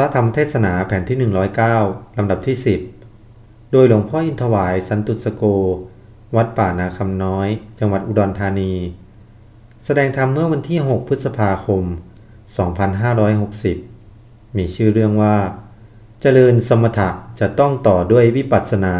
ระธรรมเทศนาแผ่นที่ 109 ลำดับที่ 10 โดยหลวงพ่ออินทวายสันตุสโก วัดป่านาคำน้อย จังหวัดอุดรธานี แสดงธรรมเมื่อวันที่ 6 พฤษภาคม 2560 มีชื่อเรื่องว่า เจริญสมถะจะต้องต่อด้วยวิปัสสนา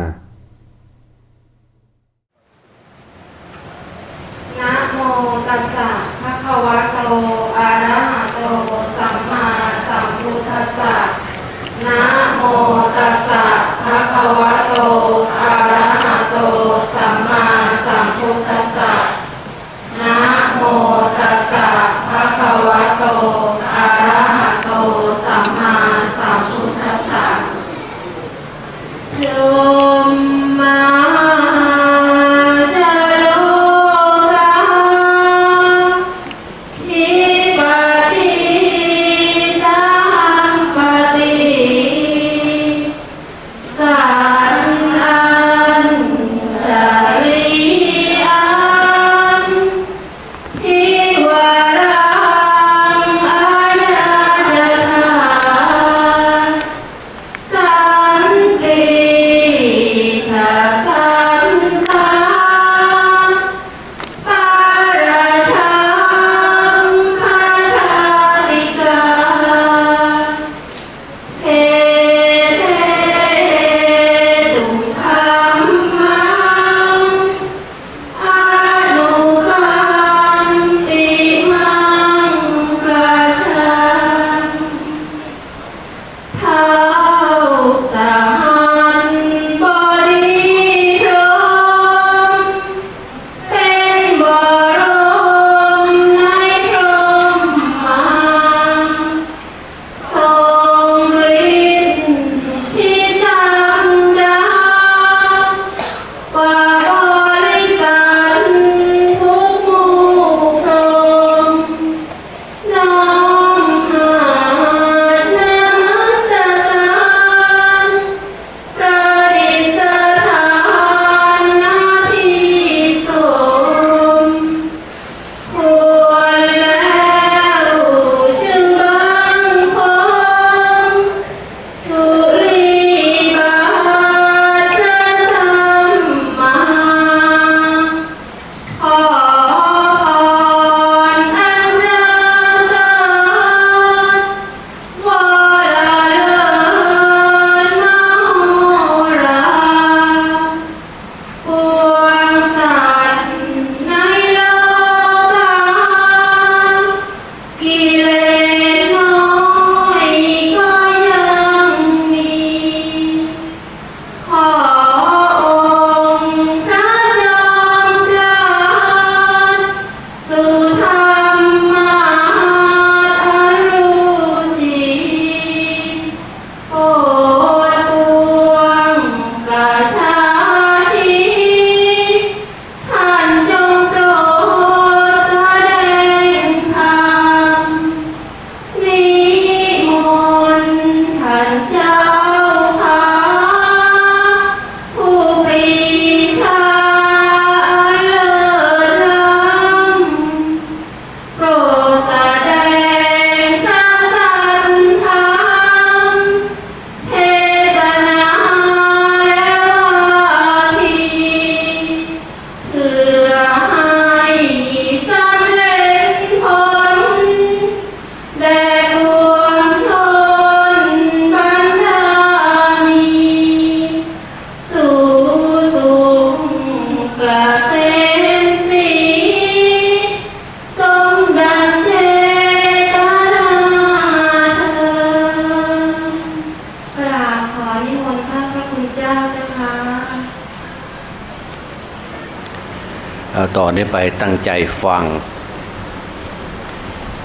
ใจฟัง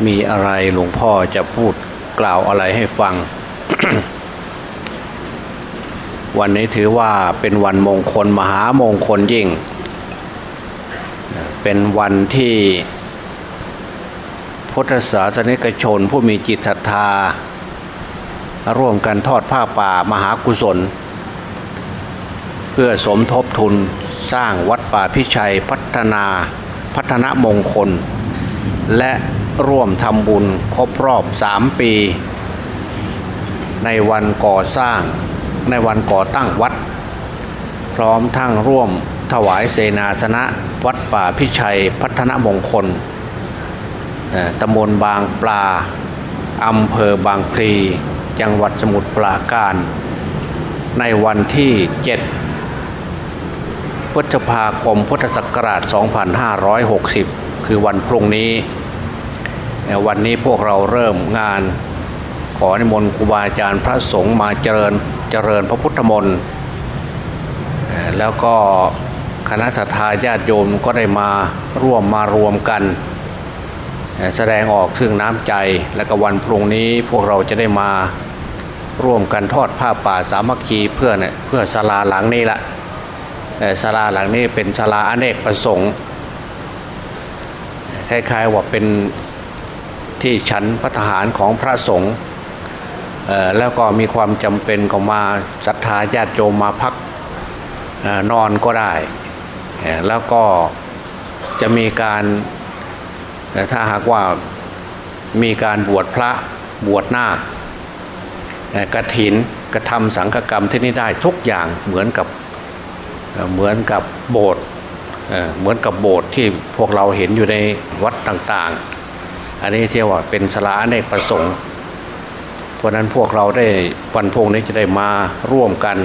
มีอะไรหลวงพ่อจะพูดกล่าวอะไรให้ฟัง วันนี้ถือว่าเป็นวันมงคลมหามงคลยิ่ง เป็นวันที่พุทธศาสนิกชนผู้มีจิตศรัทธา ร่วมกันทอดผ้าป่ามหากุศล เพื่อสมทบทุนสร้างวัดป่าพิชัยพัฒนา พัฒนมงคล และร่วมทำบุญครบรอบสามปี ในวันก่อสร้างในวันก่อตั้งวัด พร้อมทั้งร่วมถวายเสนาสนะวัดป่าพิชัยพัฒนมงคลตำบลบางปลาอำเภอบางพลีจังหวัดสมุทรปราการ ในวันที่เจ็ด พฤษภาคมพุทธศักราช 2560 คือวันพรุ่งนี้ วันนี้พวกเราเริ่มงาน ขอนิมนต์ครูบาอาจารย์พระสงฆ์มาเจริญเจริญพระพุทธมนต์แล้วก็คณะสัตยาญาติโยมก็ได้มาร่วมมารวมกัน แสดงออกซึ่งน้ำใจและก็วันพรุ่งนี้พวกเราจะได้มาร่วมกันทอดผ้าป่าสามัคคีเพื่อเนี่ยเพื่อศาลาหลังนี้ละ ศาลาหลังนี้เป็นศาลาอเนกประสงค์คล้ายๆว่าเป็นที่ฉันพระทหารของพระสงฆ์แล้วก็มีความจำเป็นก็มาศรัทธาญาติโยมมาพักนอนก็ได้ แล้วก็จะมีการถ้าหากว่ามีการบวชพระบวชนาคกระถินกระทำสังฆกรรมที่นี่ได้ทุกอย่างเหมือนกับ เหมือนกับโบสถ์เหมือนกับโบสถ์ที่พวกเราเห็นอยู่ในวัดต่างๆ อันนี้เที่ว่าเป็นสลาในประสงค์ เพราะนั้นพวกเราได้วันพงนี้จะได้มาร่วมกัน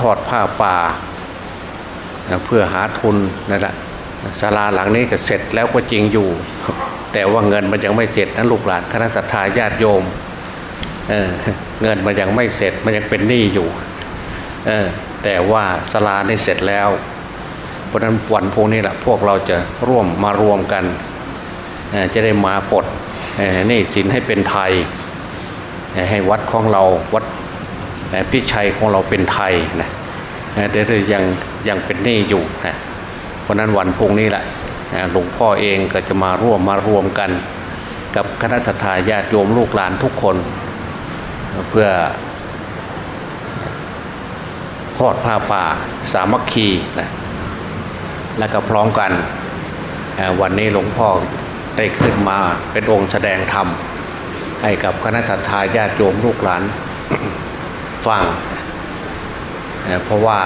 ทอดผ้าป่า เพื่อหาทุนนั่นแหละศาลาหลังนี้ก็เสร็จแล้วก็จริงอยู่ แต่ว่าเงินมันยังไม่เสร็จนั้นลูกหลานคณะสัตยาญาติโยมเเงินมันยังไม่เสร็จมันยังเป็นหนี้อยู่ แต่ว่าศาลานี่เสร็จแล้ว เพราะนั้นวันพวกนี้แหละพวกเราจะร่วมมารวมกัน จะได้มาปลดนี่สินให้เป็นไทย ให้วัดของเราวัดพิชัยของเราเป็นไทยนะแต่ยังยังเป็นนี้อยู่นะเพราะนั้นวันพุ่งนี้แหละหลวงพ่อเองก็จะมาร่วมมารวมกัน กับคณะสัตยาญาติโยมลูกหลานทุกคน เพื่อ ทอดผ้าป่าสามัคคีนะและก็พร้อมกันวันนี้หลวงพ่อได้ขึ้นมาเป็นองค์แสดงธรรม ให้กับคณะสัตยาญาติโยมลูกหลานฟัง เพราะว่า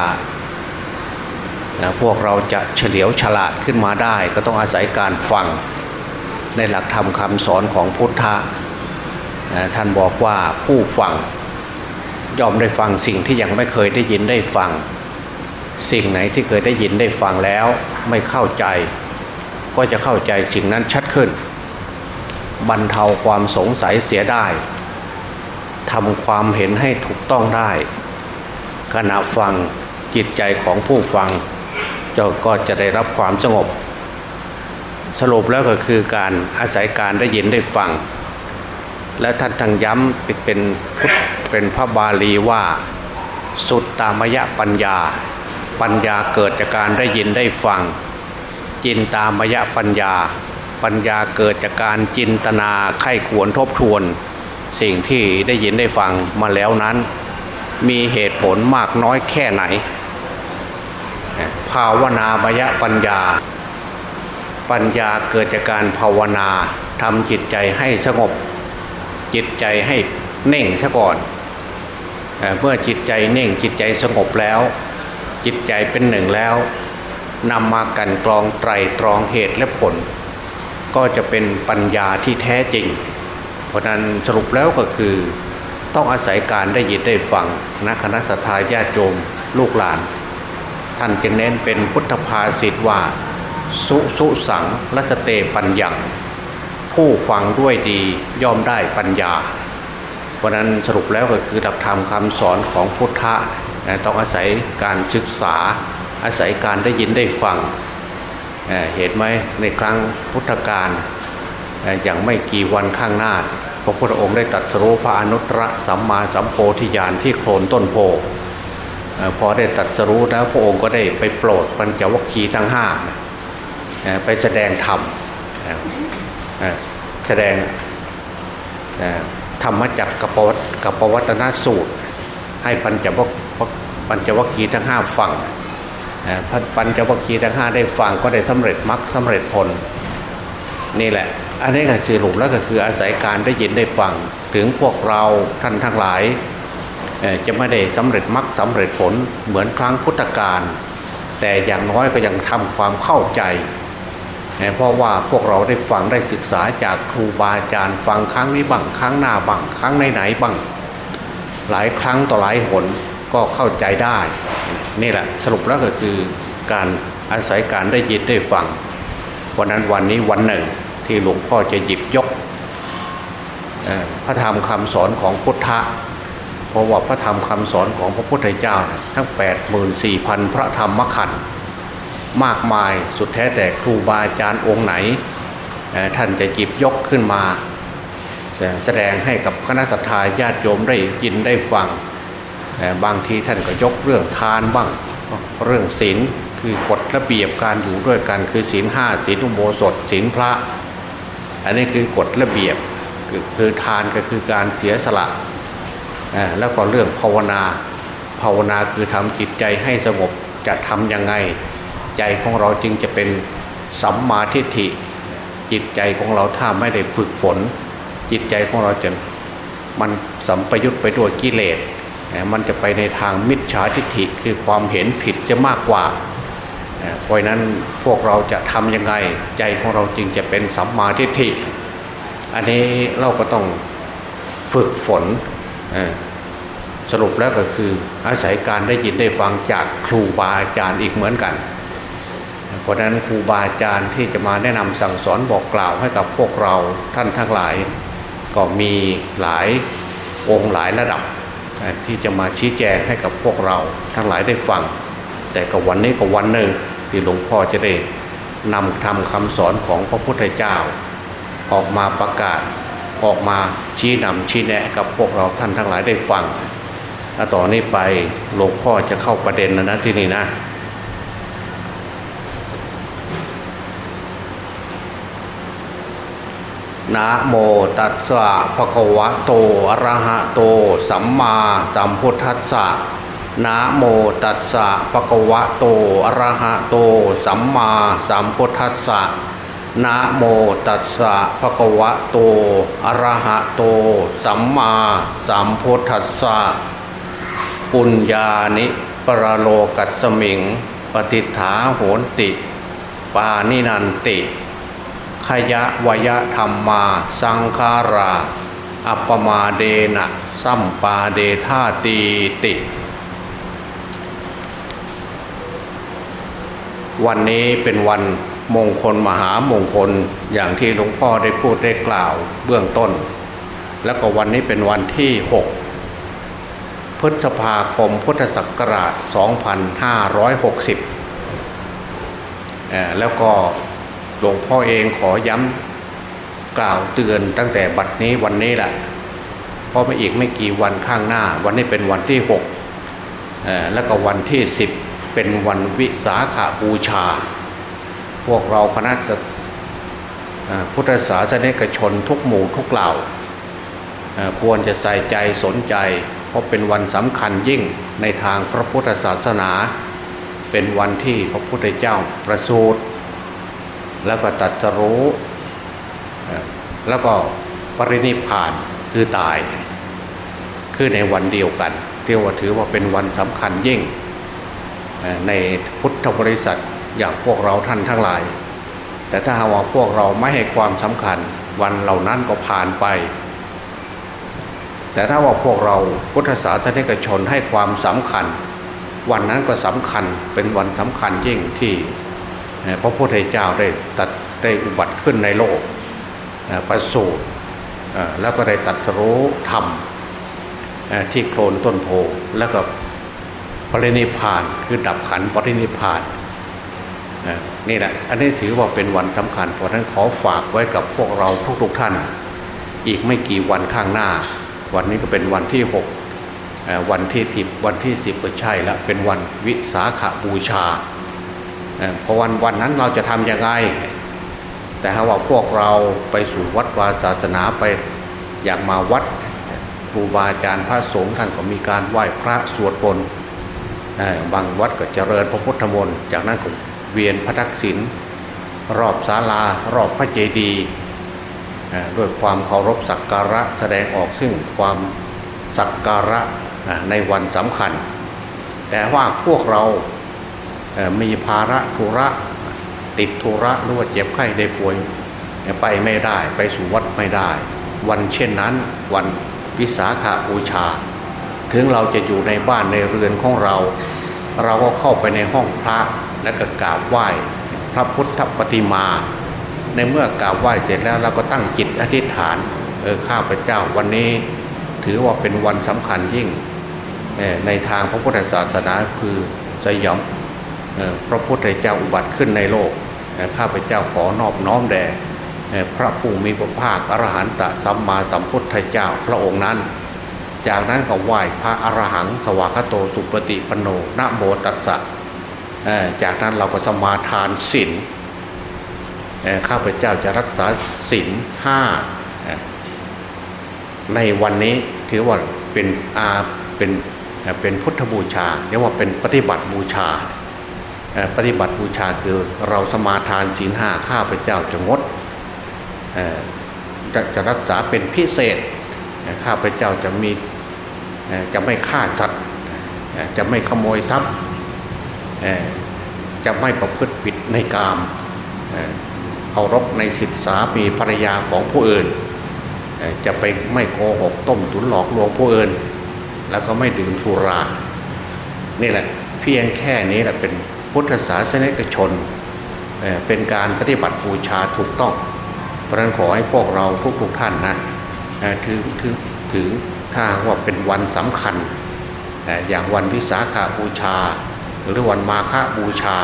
พวกเราจะเฉลียวฉลาดขึ้นมาได้ ก็ต้องอาศัยการฟัง ในหลักธรรมคำสอนของพุทธะท่านบอกว่าผู้ฟัง ยอมได้ฟังสิ่งที่ยังไม่เคยได้ยินได้ฟัง สิ่งไหนที่เคยได้ยินได้ฟังแล้วไม่เข้าใจ ก็จะเข้าใจสิ่งนั้นชัดขึ้น บรรเทาความสงสัยเสียได้ทำความเห็นให้ถูกต้องได้ ขณะฟังจิตใจของผู้ฟังจะก็จะได้รับความสงบ สรุปแล้วก็คือการอาศัยการได้ยินได้ฟัง และท่านทั้งย้ำเป็นพุทธเป็นพระบาลีว่า สุดตามยะปัญญา ปัญญาเกิดจากการได้ยินได้ฟัง จินตามยะปัญญา ปัญญาเกิดจากการจินตนาไข้ควรทบทวน สิ่งที่ได้ยินได้ฟังมาแล้วนั้น มีเหตุผลมากน้อยแค่ไหน ภาวนามยะปัญญา ปัญญาเกิดจากการภาวนาทำจิตใจให้สงบ จิตใจให้เน่งซะก่อนเมื่อจิตใจเน่งจิตใจสงบแล้ว จิตใจเป็นหนึ่งแล้วนำมากันกรองไตรตรองเหตุและผล ก็จะเป็นปัญญาที่แท้จริง เพราะนั้นสรุปแล้วก็คือ ต้องอาศัยการได้ยินได้ฟังนะคณะสัตยาญาติโยมลูกหลาน ท่านจึงเน้นเป็นพุทธภาษิตว่า สุสุสังรัชเตปัญญา ผู้ฟังด้วยดีย่อมได้ปัญญา เพราะนั้นสรุปแล้วก็คือหลักธรรมคำสอนของพุทธะต้องอาศัยการศึกษา อาศัยการได้ยินได้ฟังเห็นไหมในครั้งพุทธกาลอย่างไม่กี่วันข้างหน้าพระพุทธองค์ได้ตัดสรุพระอนุตตรสัมมาสัมโพธิญาณที่โคลนต้นโพพอได้ตัดสรู้แล้วพระองค์ก็ได้ไปโปรดปัญจวัคคีย์ทั้งห้าไปแสดงธรรม แสดงธรรมจักกับปวัตกับปวัตนสูตร ให้ปัญจวัคปัญจวัคคีย์ทั้งห้าฟังปัญจวัคคีย์ทั้งห้าได้ฟังก็ได้สำเร็จมรรคสาเร็จผลนี่แหละ อันนี้ก็สรุปแล้วก็คืออาศัยการได้ยินได้ฟัง ถึงพวกเราท่านทั้งหลาย จะไม่ได้สำเร็จมรรคสาเร็จผลเหมือนครั้งพุทธกาลแต่อย่างน้อยก็ยังทำความเข้าใจ เพราะว่าพวกเราได้ฟังได้ศึกษาจากครูบาอาจารย์ฟังครั้งนี้บ้างครั้งหน้าบ้างครั้งไหนๆบ้าง หลายครั้งต่อหลายหนก็เข้าใจได้นี่แหละสรุปแล้วก็คือการอาศัยการได้ยินได้ฟัง วันนั้นวันนี้วันหนึ่งที่หลวงพ่อจะหยิบยกพระธรรมคำสอนของพุทธะเพราะว่าพระธรรมคำสอนของพระพุทธเจ้า ทั้ง 84,000 พระธรรมขันธ์ มากมายสุดแท้แต่ครูบาอาจารย์องค์ไหน ท่านจะจิบยกขึ้นมา แสดงให้กับคณะสัตยาญาติโยมได้ยินได้ฟัง บางทีท่านก็ยกเรื่องทานบ้างเรื่องศีลคือกฎระเบียบการอยู่ด้วยกันคือศีลห้าศีลอุโบสถศีลพระ อันนี้คือกฎระเบียบคือทานก็คือการเสียสละแล้วก็เรื่องภาวนา ภาวนาคือทำจิตใจให้สงบจะทำยังไง ใจของเราจึงจะเป็นสัมมาทิฏฐิ จิตใจของเราถ้าไม่ได้ฝึกฝน จิตใจของเราจะมันสัมปยุตไปด้วยกิเลสมันจะไปในทางมิจฉาทิฏฐิคือความเห็นผิดจะมากกว่าเพราะนั้นพวกเราจะทำยังไงใจของเราจึงจะเป็นสัมมาทิฏฐิ อันนี้เราก็ต้องฝึกฝนสรุปแล้วก็คืออาศัยการได้ยินได้ฟังจากครูบาอาจารย์อีกเหมือนกัน ราะนั้นครูบาอาจารย์ที่จะมาแนะนำสั่งสอนบอกกล่าวให้กับพวกเราท่านทั้งหลาย ก็มีหลายองค์หลายระดับ ที่จะมาชี้แจงให้กับพวกเราทั้งหลายได้ฟัง แต่กับวันนี้ก็วันหนึ่งที่หลวงพ่อจะได้นำทำคำสอนของพระพุทธเจ้า ออกมาประกาศออกมาชี้นำชี้แนะกับพวกเราท่านทั้งหลายได้ฟังถ้าต่อนนี้ไปหลวงพ่อจะเข้าประเด็นแล้วนะที่นี่นะ นะโมตัสสะภะคะวะโตอะระหะโต สัมมาสัมพุทธัสสะนะโมตัสสะภะคะวะโตอะระหะโต สัมมาสัมพุทธัสสะนะโมตัสสะภะคะวะโตอะระหะโต สัมมาสัมพุทธัสสะปุญญานิปรโลกัสมิง ปฏิฐาโหนติ ปานินันติ ขยะวยธรรมมา สังคารา อัปมาเดนะสัมปาเดธาตีติ วันนี้เป็นวันมงคลมหามงคลอย่างที่หลวงพ่อได้พูดได้กล่าวเบื้องต้น แล้วก็วันนี้เป็นวันที่ 6 พฤษภาคมพุทธศักราช 2560 แล้วก็ หลวงพ่อเองขอย้ำกล่าวเตือนตั้งแต่บัดนี้วันนี้แหละเพราะไม่อีกไม่กี่วันข้างหน้า วันนี้เป็นวันที่6แล้วก็วันที่10เป็นวันวิสาขาบูชา พวกเราคณะพุทธศาสนิกชนทุกหมู่ทุกเหล่าควรจะใส่ใจสนใจ เพราะเป็นวันสำคัญยิ่งในทางพระพุทธศาสนา เป็นวันที่พระพุทธเจ้าประสูติ แล้วก็ตัดสรู้ แล้วก็ปรินิพานคือตาย คือในวันเดียวกันเที่ว่าถือว่าเป็นวันสำคัญยิ่ง ในพุทธบริษัทอย่างพวกเราท่านทั้งหลาย แต่ถ้าหากว่าพวกเราไม่ให้ความสำคัญวันเหล่านั้นก็ผ่านไป แต่ถ้าว่าพวกเราพุทธศาสนิกชนให้ความสำคัญ วันนั้นก็สำคัญเป็นวันสำคัญยิ่งที่ พระพุทธเจ้าได้ตัดได้อุบัติขึ้นในโลกประสูติแล้วก็ได้ตัดรู้ธรรมที่โคลนต้นโพแล้วก็ปรินิพานคือดับขันปรินิพานนี่แหละอันนี้ถือว่าเป็นวันสำคัญเพราะนั้นขอฝากไว้กับพวกเราทุกๆทท่าน อีกไม่กี่วันข้างหน้า วันนี้ก็เป็นวันที่หกวันที่สิบวันที่สิบก็ใช่แล้วเป็นวันวิสาขาบูชา พราะวันวันนั้นเราจะทำยังไง แต่ถ้าว่าพวกเราไปสู่วัดวาศาสนาไปอยากมาวัดครูบาอาจารย์พระสงฆ์ท่านก็มีการไหว้พระสวดมนต์บางวัดก็เจริญพระพุทธมนต์จากนั้นก็เวียนพระทักษิณรอบศาลารอบพระเจดีย์ด้วยความเคารพสักการะแสดงออกซึ่งความสักการะในวันสำคัญ แต่ว่าพวกเรา มีภาระธุระ ติดธุระหรือว่าเจ็บไข้ได้ป่วยไปไม่ได้ไปสู่วัดไม่ได้ วันเช่นนั้น วันวิสาขาบูชา ถึงเราจะอยู่ในบ้านในเรือนของเรา เราก็เข้าไปในห้องพระและก็กราบไหว้พระพุทธปฏิมา ในเมื่อกราบไหว้เสร็จแล้วเราก็ตั้งจิตอธิษฐานเออข้าพเจ้าวันนี้ถือว่าเป็นวันสำคัญยิ่งในทางพระพุทธศาสนาคือสยาม พระพุทธเจ้าอุบัติขึ้นในโลกข้าพเจ้าขอนอบน้อมแด่พระผู้มีพระภาคอรหันตสัมมาสัมพุทธเจ้าพระองค์นั้น จากนั้นก็ไหว้พระอรหังสวากโตสุปฏิปโนนะโมตัสสะจากนั้นเราก็สมาทานศีลข้าพเจ้าจะรักษาศีลห้าในวันนี้ถือว่าเป็นอาเป็นเป็นพุทธบูชาเรียกว่าเป็นปฏิบัติบูชา ปฏิบัติบูชาคือเราสมาทานศีลห้าข้าพเจ้าจะงดจะจะรักษาเป็นพิเศษข้าพเจ้าจะมีจะไม่ฆ่าสัตว์จะไม่ขโมยทรัพย์จะไม่ประพฤติผิดในกามเคารพในสิทธิสามีภรรยาของผู้อื่น จะไปไม่โกหกต้มตุนหลอกลวงผู้อื่น แล้วก็ไม่ดื่มทุรา นี่แหละเพียงแค่นี้แหละเป็น พุทธศาสนิกชนเป็นการปฏิบัติบูชาถูกต้อง เพราะนั้นขอให้พวกเราทุกๆทท่านนะถือถือถือถ้าว่าเป็นวันสำคัญ อย่างวันวิสาขาบูชา หรือวันมาฆบูชา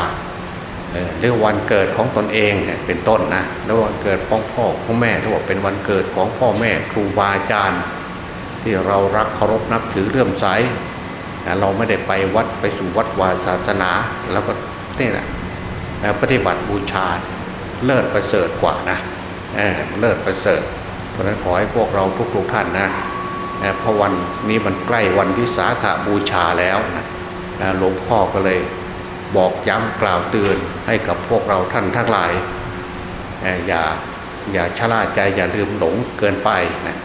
หรือวันเกิดของตนเองเป็นต้นนะแล้ววันเกิดของพ่อของแม่ถ้าว่าเป็นวันเกิดของพ่อแม่ครูบาอาจารย์ ที่เรารักเคารพนับถือเลื่อมใส เราไม่ได้ไปวัดไปสู่วัดวาศาสนา แล้วก็นี่แหละปฏิบัติบูชาเลิศประเสริฐกว่านะเลิศประเสริฐ เพราะนั้นขอให้พวกเราทุกๆท่านนะเพราะวันนี้มันใกล้วันวิสาขาบูชาแล้วนะหลวงพ่อก็เลยบอกย้ำกล่าวเตือนให้กับพวกเราท่านทั้งหลายอย่าอย่าชะล่าใจอย่าลืมหลงเกินไปนะ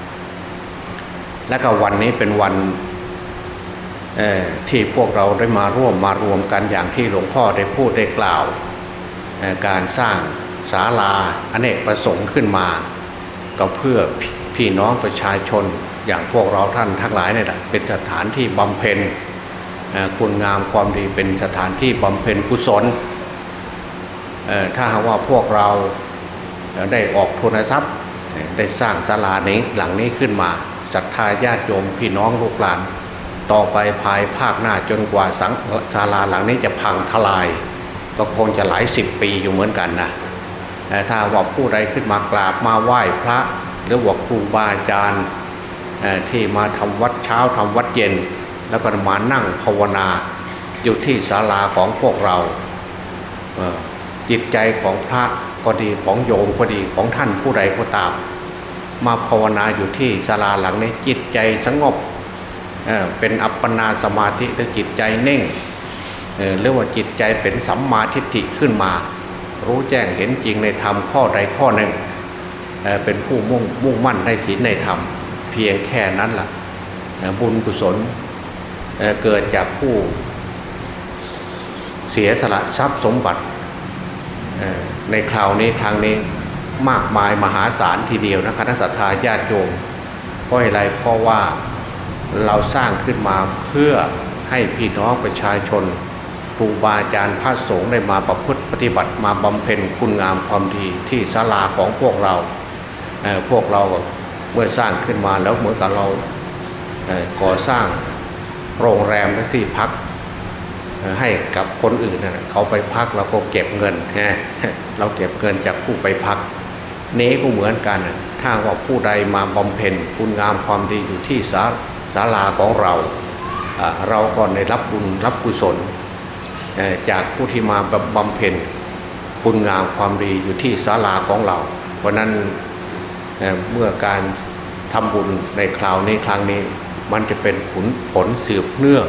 และก็วันนี้เป็นวัน ที่พวกเราได้มาร่วมมารวมกันอย่างที่หลวงพ่อได้พูดได้กล่าว การสร้างศาลาอเนกประสงค์ขึ้นมา ก็เพื่อพี่น้องประชาชนอย่างพวกเราท่านทั้งหลายเนี่ยเป็นสถานที่บำเพ็ญคุณงามความดีเป็นสถานที่บำเพ็ญกุศลถ้าหากว่าพวกเราได้ออกทุนทรัพย์ได้สร้างศาลานี้หลังนี้ขึ้นมาศรัทธาญาติโยมพี่น้องลูกหลาน ต่อไปภายภาคหน้าจนกว่าสังศาลาหลังนี้จะพังทลาย ก็คงจะหลายสิบปีอยู่เหมือนกันนะแต่ถ้าว่าผู้ใดขึ้นมากราบมาไหว้พระ หรือว่าครูบาอาจารย์ที่มาทำวัดเช้าทำวัดเย็น แล้วก็มานั่งภาวนา อยู่ที่ศาลาของพวกเราจิตใจของพระก็ดีของโยมก็ดีของท่านผู้ใดก็ตาม มาภาวนาอยู่ที่ศาลาหลังนี้จิตใจสงบ เป็นอัปปนาสมาธิหรือจิตใจเน่งเรียกว่าจิตใจเป็นสัมมาทิฏฐิขึ้นมา รู้แจ้งเห็นจริงในธรรมข้อใดข้อหนึ่งเป็นผู้มุ่งมุ่งมั่นในศีลในธรรม เพียงแค่นั้นละ่ะบุญกุศลเเกิดจากผู้เสียสละทรัพย์สมบัติในคราวนี้ครั้งนี้มากมายมหาศาลทีเดียวนะคณะสัตยาญาติโยมเพราะอะไรเพราะว่า เราสร้างขึ้นมาเพื่อให้พี่น้องประชาชนครูบาอาจารย์พระสงฆ์ได้มาประพฤติปฏิบัติมาบำเพ็ญคุณงามความดีที่ศาลาของพวกเราพวกเราเมื่อสร้างขึ้นมาแล้วเหมือนกับเราก่อสร้างโรงแรมที่พักให้กับคนอื่นนะเขาไปพักเราก็เก็บเงินเราเก็บเงินจากผู้ไปพัก นี้ก็เหมือนกัน ถ้าว่าผู้ใดมาบำเพ็ญคุณงามความดีอยู่ที่ศา ศาลาของเรา เราก็ได้รับบุญรับกุศล จากผู้ที่มาบำเพ็ญคุณงามความดีอยู่ที่ศาลาของเรา เพราะนั้นเมื่อการทำบุญในคราวนี้ครั้งนี้ มันจะเป็นผลผลสืบเนื่อง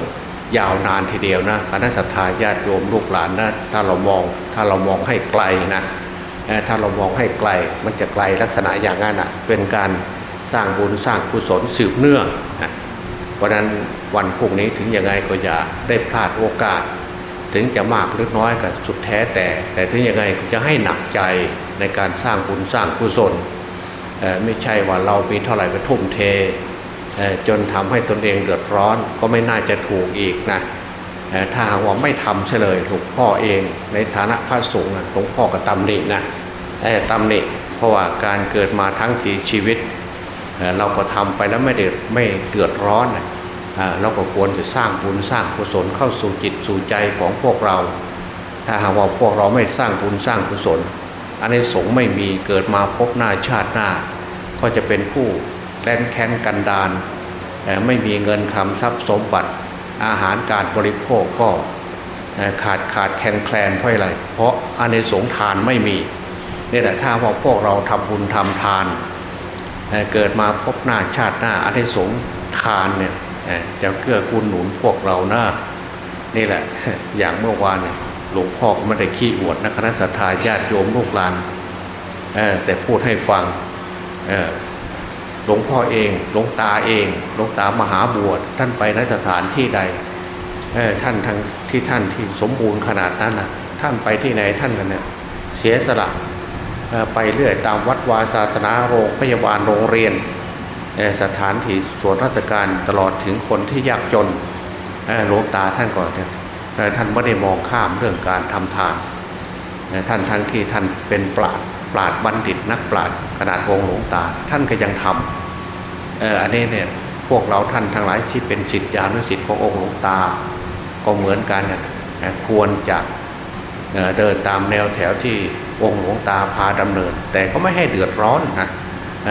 ยาวนานทีเดียวนะคณะสัตยาญาติโยมลูกหลานนะถ้าเรามองถ้าเรามองให้ไกลนะถ้าเรามองให้ไกลมันจะไกลลักษณะอย่างนั้นอะเป็นการสร้างบุญสร้างกุศลสืบเนื่อง ราะนั้นวันพรุ่งนี้ถึงยังไงก็อย่าได้พลาดโอกาส ถึงจะมากหรือน้อยก็สุดแท้แต่ แต่ถึงยังไงก็จะให้หนักใจในการสร้างบุญสร้างกุศลไม่ใช่ว่าเรามีเท่าไหร่ก็ทุ่มเท จนทำให้ตนเองเดือดร้อนก็ไม่น่าจะถูกอีกนะถ้าว่าไม่ทำเฉลยหลวงพ่อเอง ในฐานะพระสงฆ์หลวงพ่อก็ตำหนินะแต่ตำหนิเพราะว่าการเกิดมาทั้งทีชีวิต เราก็ทำไปแล้วไม่เดือดไม่เดือดร้อนเราก็ควรจะสร้างบุญสร้างกุศลเข้าสู่จิตสู่ใจของพวกเรา ถ้าหากว่าพวกเราไม่สร้างบุญสร้างกุศล อันในสงไม่มีเกิดมาพบหน้าชาติหน้า ก็จะเป็นผู้แล่นแค้นกันดานไม่มีเงินคำทรัพย์สมบัติ อาหารการบริโภคก็ขาดขาดแคลนแคลนเพราะอะไร เพราะอันในสงทานไม่มีนี่แหละถ้าว่าพวกเราทำบุญทำทาน เกิดมาพบหน้าชาติหน้าอันในสงทานเนี่ยจะเกื้อกูลหนุนพวกเรานะนี่แหละ อย่างเมื่อวานหลวงพ่อก็ไม่ได้ขี้อวดนะคณะสัตยาญาติโยมลูกหลานแต่พูดให้ฟังหลวงพ่อเองหลวงตาเองหลวงตามหาบวชท่านไปนสถานที่ใดท่านทั้งที่ท่านที่สมบูรณ์ขนาดนั้นนะท่านไปที่ไหนท่านกันเนี่ยเสียสละ ไปเรื่อยตามวัดวาศาสนาโรงพยาบาลโรงเรียน สถานที่ส่วนราชการตลอดถึงคนที่ยากจนหลวงตาท่านก่อนท่านไม่ได้มองข้ามเรื่องการทำทานท่านทั้งที่ท่านเป็นปราดปราดบัณฑิตนักปราดขนาดวงหลวงตา ท่านก็ยังทำอันนี้เนี่ยพวกเราท่านทั้งหลายที่เป็นสิทธิานุสิทธิ์ขององค์หลวงตา ก็เหมือนกันควรจะเดินตามแนวแถวที่ องค์หลวงตาพาดำเนิน แต่ก็ไม่ให้เดือดร้อนนะ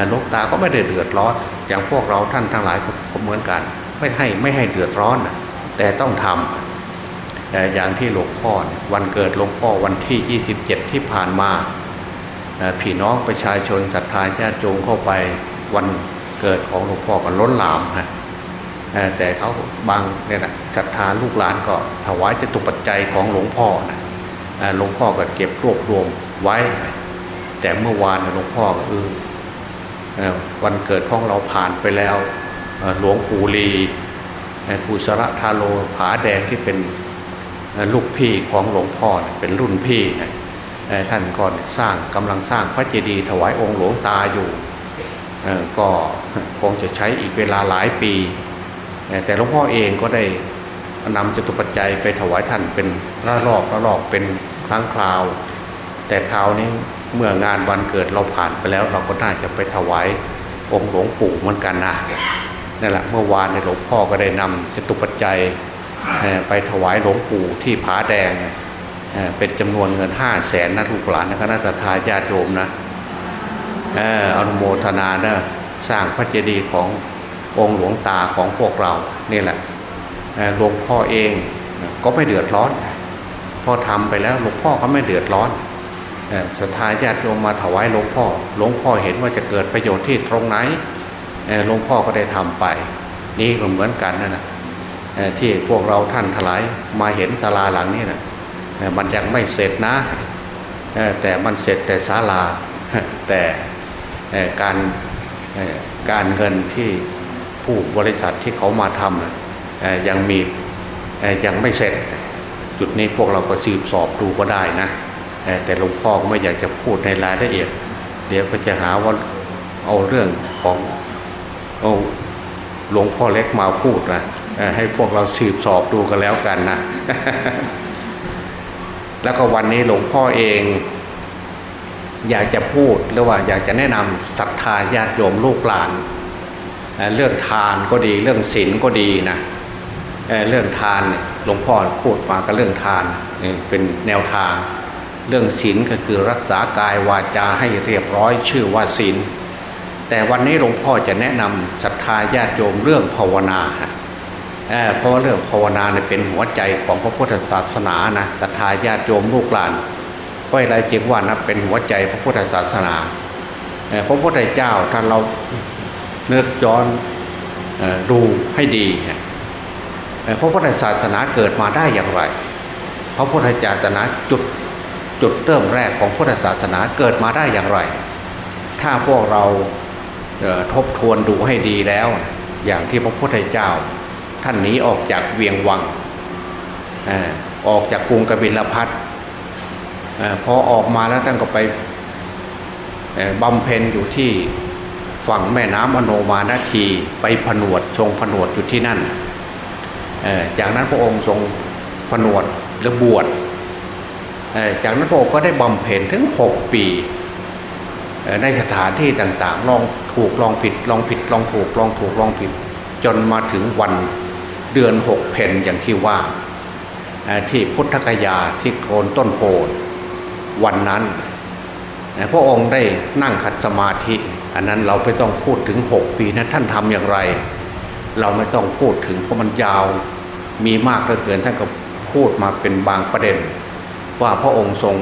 หลวงตาก็ไม่ได้เดือดร้อน อย่างพวกเราท่านทั้งหลายก็เหมือนกัน ไม่ให้ไม่ให้เดือดร้อนนะแต่ต้องทำอย่างที่หลวงพ่อวันเกิดหลวงพ่อวันที่ 27 ที่ผ่านมาพี่น้องประชาชนศรัทธาญาติโยมเข้าไปวันเกิดของหลวงพ่อกันล้นหลามนะแต่เขาบางเนี่ยนะศรัทธาลูกหลานก็ถวายจะตุปัจจัยของหลวงพ่อนะหลวงพ่อก็เก็บรวบรวม ไว้ แต่เมื่อวานหลวงพ่อก็เออวันเกิดของเราผ่านไปแล้วหลวงปู่ลีกุสระทาโลผาแดงที่เป็นลูกพี่ของหลวงพ่อเป็นรุ่นพี่ท่านก่อนสร้างกำลังสร้างพระเจดีย์ถวายองค์หลวงตาอยู่ก็คงจะใช้อีกเวลาหลายปี แต่หลวงพ่อเองก็ได้นำจตุปัจจัยไปถวายท่านเป็นระลอกระลอกเป็นครั้งคราว แต่คราวนี้เมื่องานวันเกิดเราผ่านไปแล้ว เราก็น่าจะไปถวายองค์หลวงปู่เหมือนกันนะนั่นแหละเมื่อวานในหลวงพ่อก็ได้นำจตุปัจจัยไปถวายหลวงปู่ที่ผาแดงเป็นจำนวนเงินห้าแสนนะลูกหลานนะคณะสัตยาญาติโยมนะอนุโมทนานะสร้างพระเจดีย์ขององค์หลวงตาของพวกเรานี่แหละหลวงพ่อเองก็ไม่เดือดร้อนพอทำไปแล้วหลวงพ่อเขาไม่เดือดร้อน สัทธาญาติโยมมาถวายหลวงพ่อ หลวงพ่อเห็นว่าจะเกิดประโยชน์ที่ตรงไหนหลวงพ่อก็ได้ทำไป นี่ก็เหมือนกันนะนะที่พวกเราท่านถลายมาเห็นศาลาหลังนี้นะมันยังไม่เสร็จนะแต่มันเสร็จแต่ศาลา แต่การการเงินที่ผู้บริษัทที่เขามาทำยังมียังไม่เสร็จ จุดนี้พวกเราก็สืบสอบดูก็ได้นะ แต่หลวงพ่อไม่อยากจะพูดในรายละเอียด เดี๋ยวก็จะหาว่าเอาเรื่องของเอาหลวงพ่อเล็กมาพูดนะให้พวกเราสืบสอบดูกันแล้วกันนะ แล้วก็วันนี้หลวงพ่อเอง อยากจะพูดหรือว่าอยากจะแนะนำศรัทธาญาติโยมลูกหลาน เรื่องทานก็ดีเรื่องศีลก็ดีนะเรื่องทานหลวงพ่อพูดมาก็เรื่องทานเป็นแนวทาง เรื่องศีลก็คือรักษากายวาจาให้เรียบร้อยชื่อว่าศีลแต่วันนี้หลวงพ่อจะแนะนำศรัทธาญาติโยมเรื่องภาวนาเพราะเรื่องภาวนาเนี่ยเป็นหัวใจของพระพุทธศาสนานะศรัทธาญาติโยมลูกหลานก็อะไรจึงว่านะเป็นหัวใจพระพุทธศาสนาพระพุทธเจ้าท่านเราเนือกย้อนดูให้ดีพระพุทธศาสนาเกิดมาได้อย่างไร พระพุทธศาสนาจุด จุดเริ่มแรกของพุทธศาสนาเกิดมาได้อย่างไร ถ้าพวกเราทบทวนดูให้ดีแล้ว อย่างที่พระพุทธเจ้า ท่านหนีออกจากเวียงวังออกจากกรุงกบิลพัทพอออกมาแล้วท่านก็ไปบำเพ็ญอยู่ที่ฝั่งแม่น้ำอโนมานาทีไปผนวดทรงผนวดอยู่ที่นั่น จากนั้นพระองค์ทรงผนวดหรือบวช จากนั้นพระองค์ก็ได้บำเพ็ญถึงหกปี ในสถานที่ต่างๆ ลองถูกลองผิดลองผิดลองถูกลองถูกลองผิด จนมาถึงวันเดือนหกเพนอย่างที่ว่าที่พุทธกยาที่โคนต้นโพวันนั้นพระองค์ได้นั่งขัดสมาธิ อันนั้นเราไม่ต้องพูดถึงหกปีนะท่านทำอย่างไร เราไม่ต้องพูดถึงเพราะมันยาวมีมากเหลือเกินท่านก็พูดมาเป็นบางประเด็น ว่าพระองค์ทรง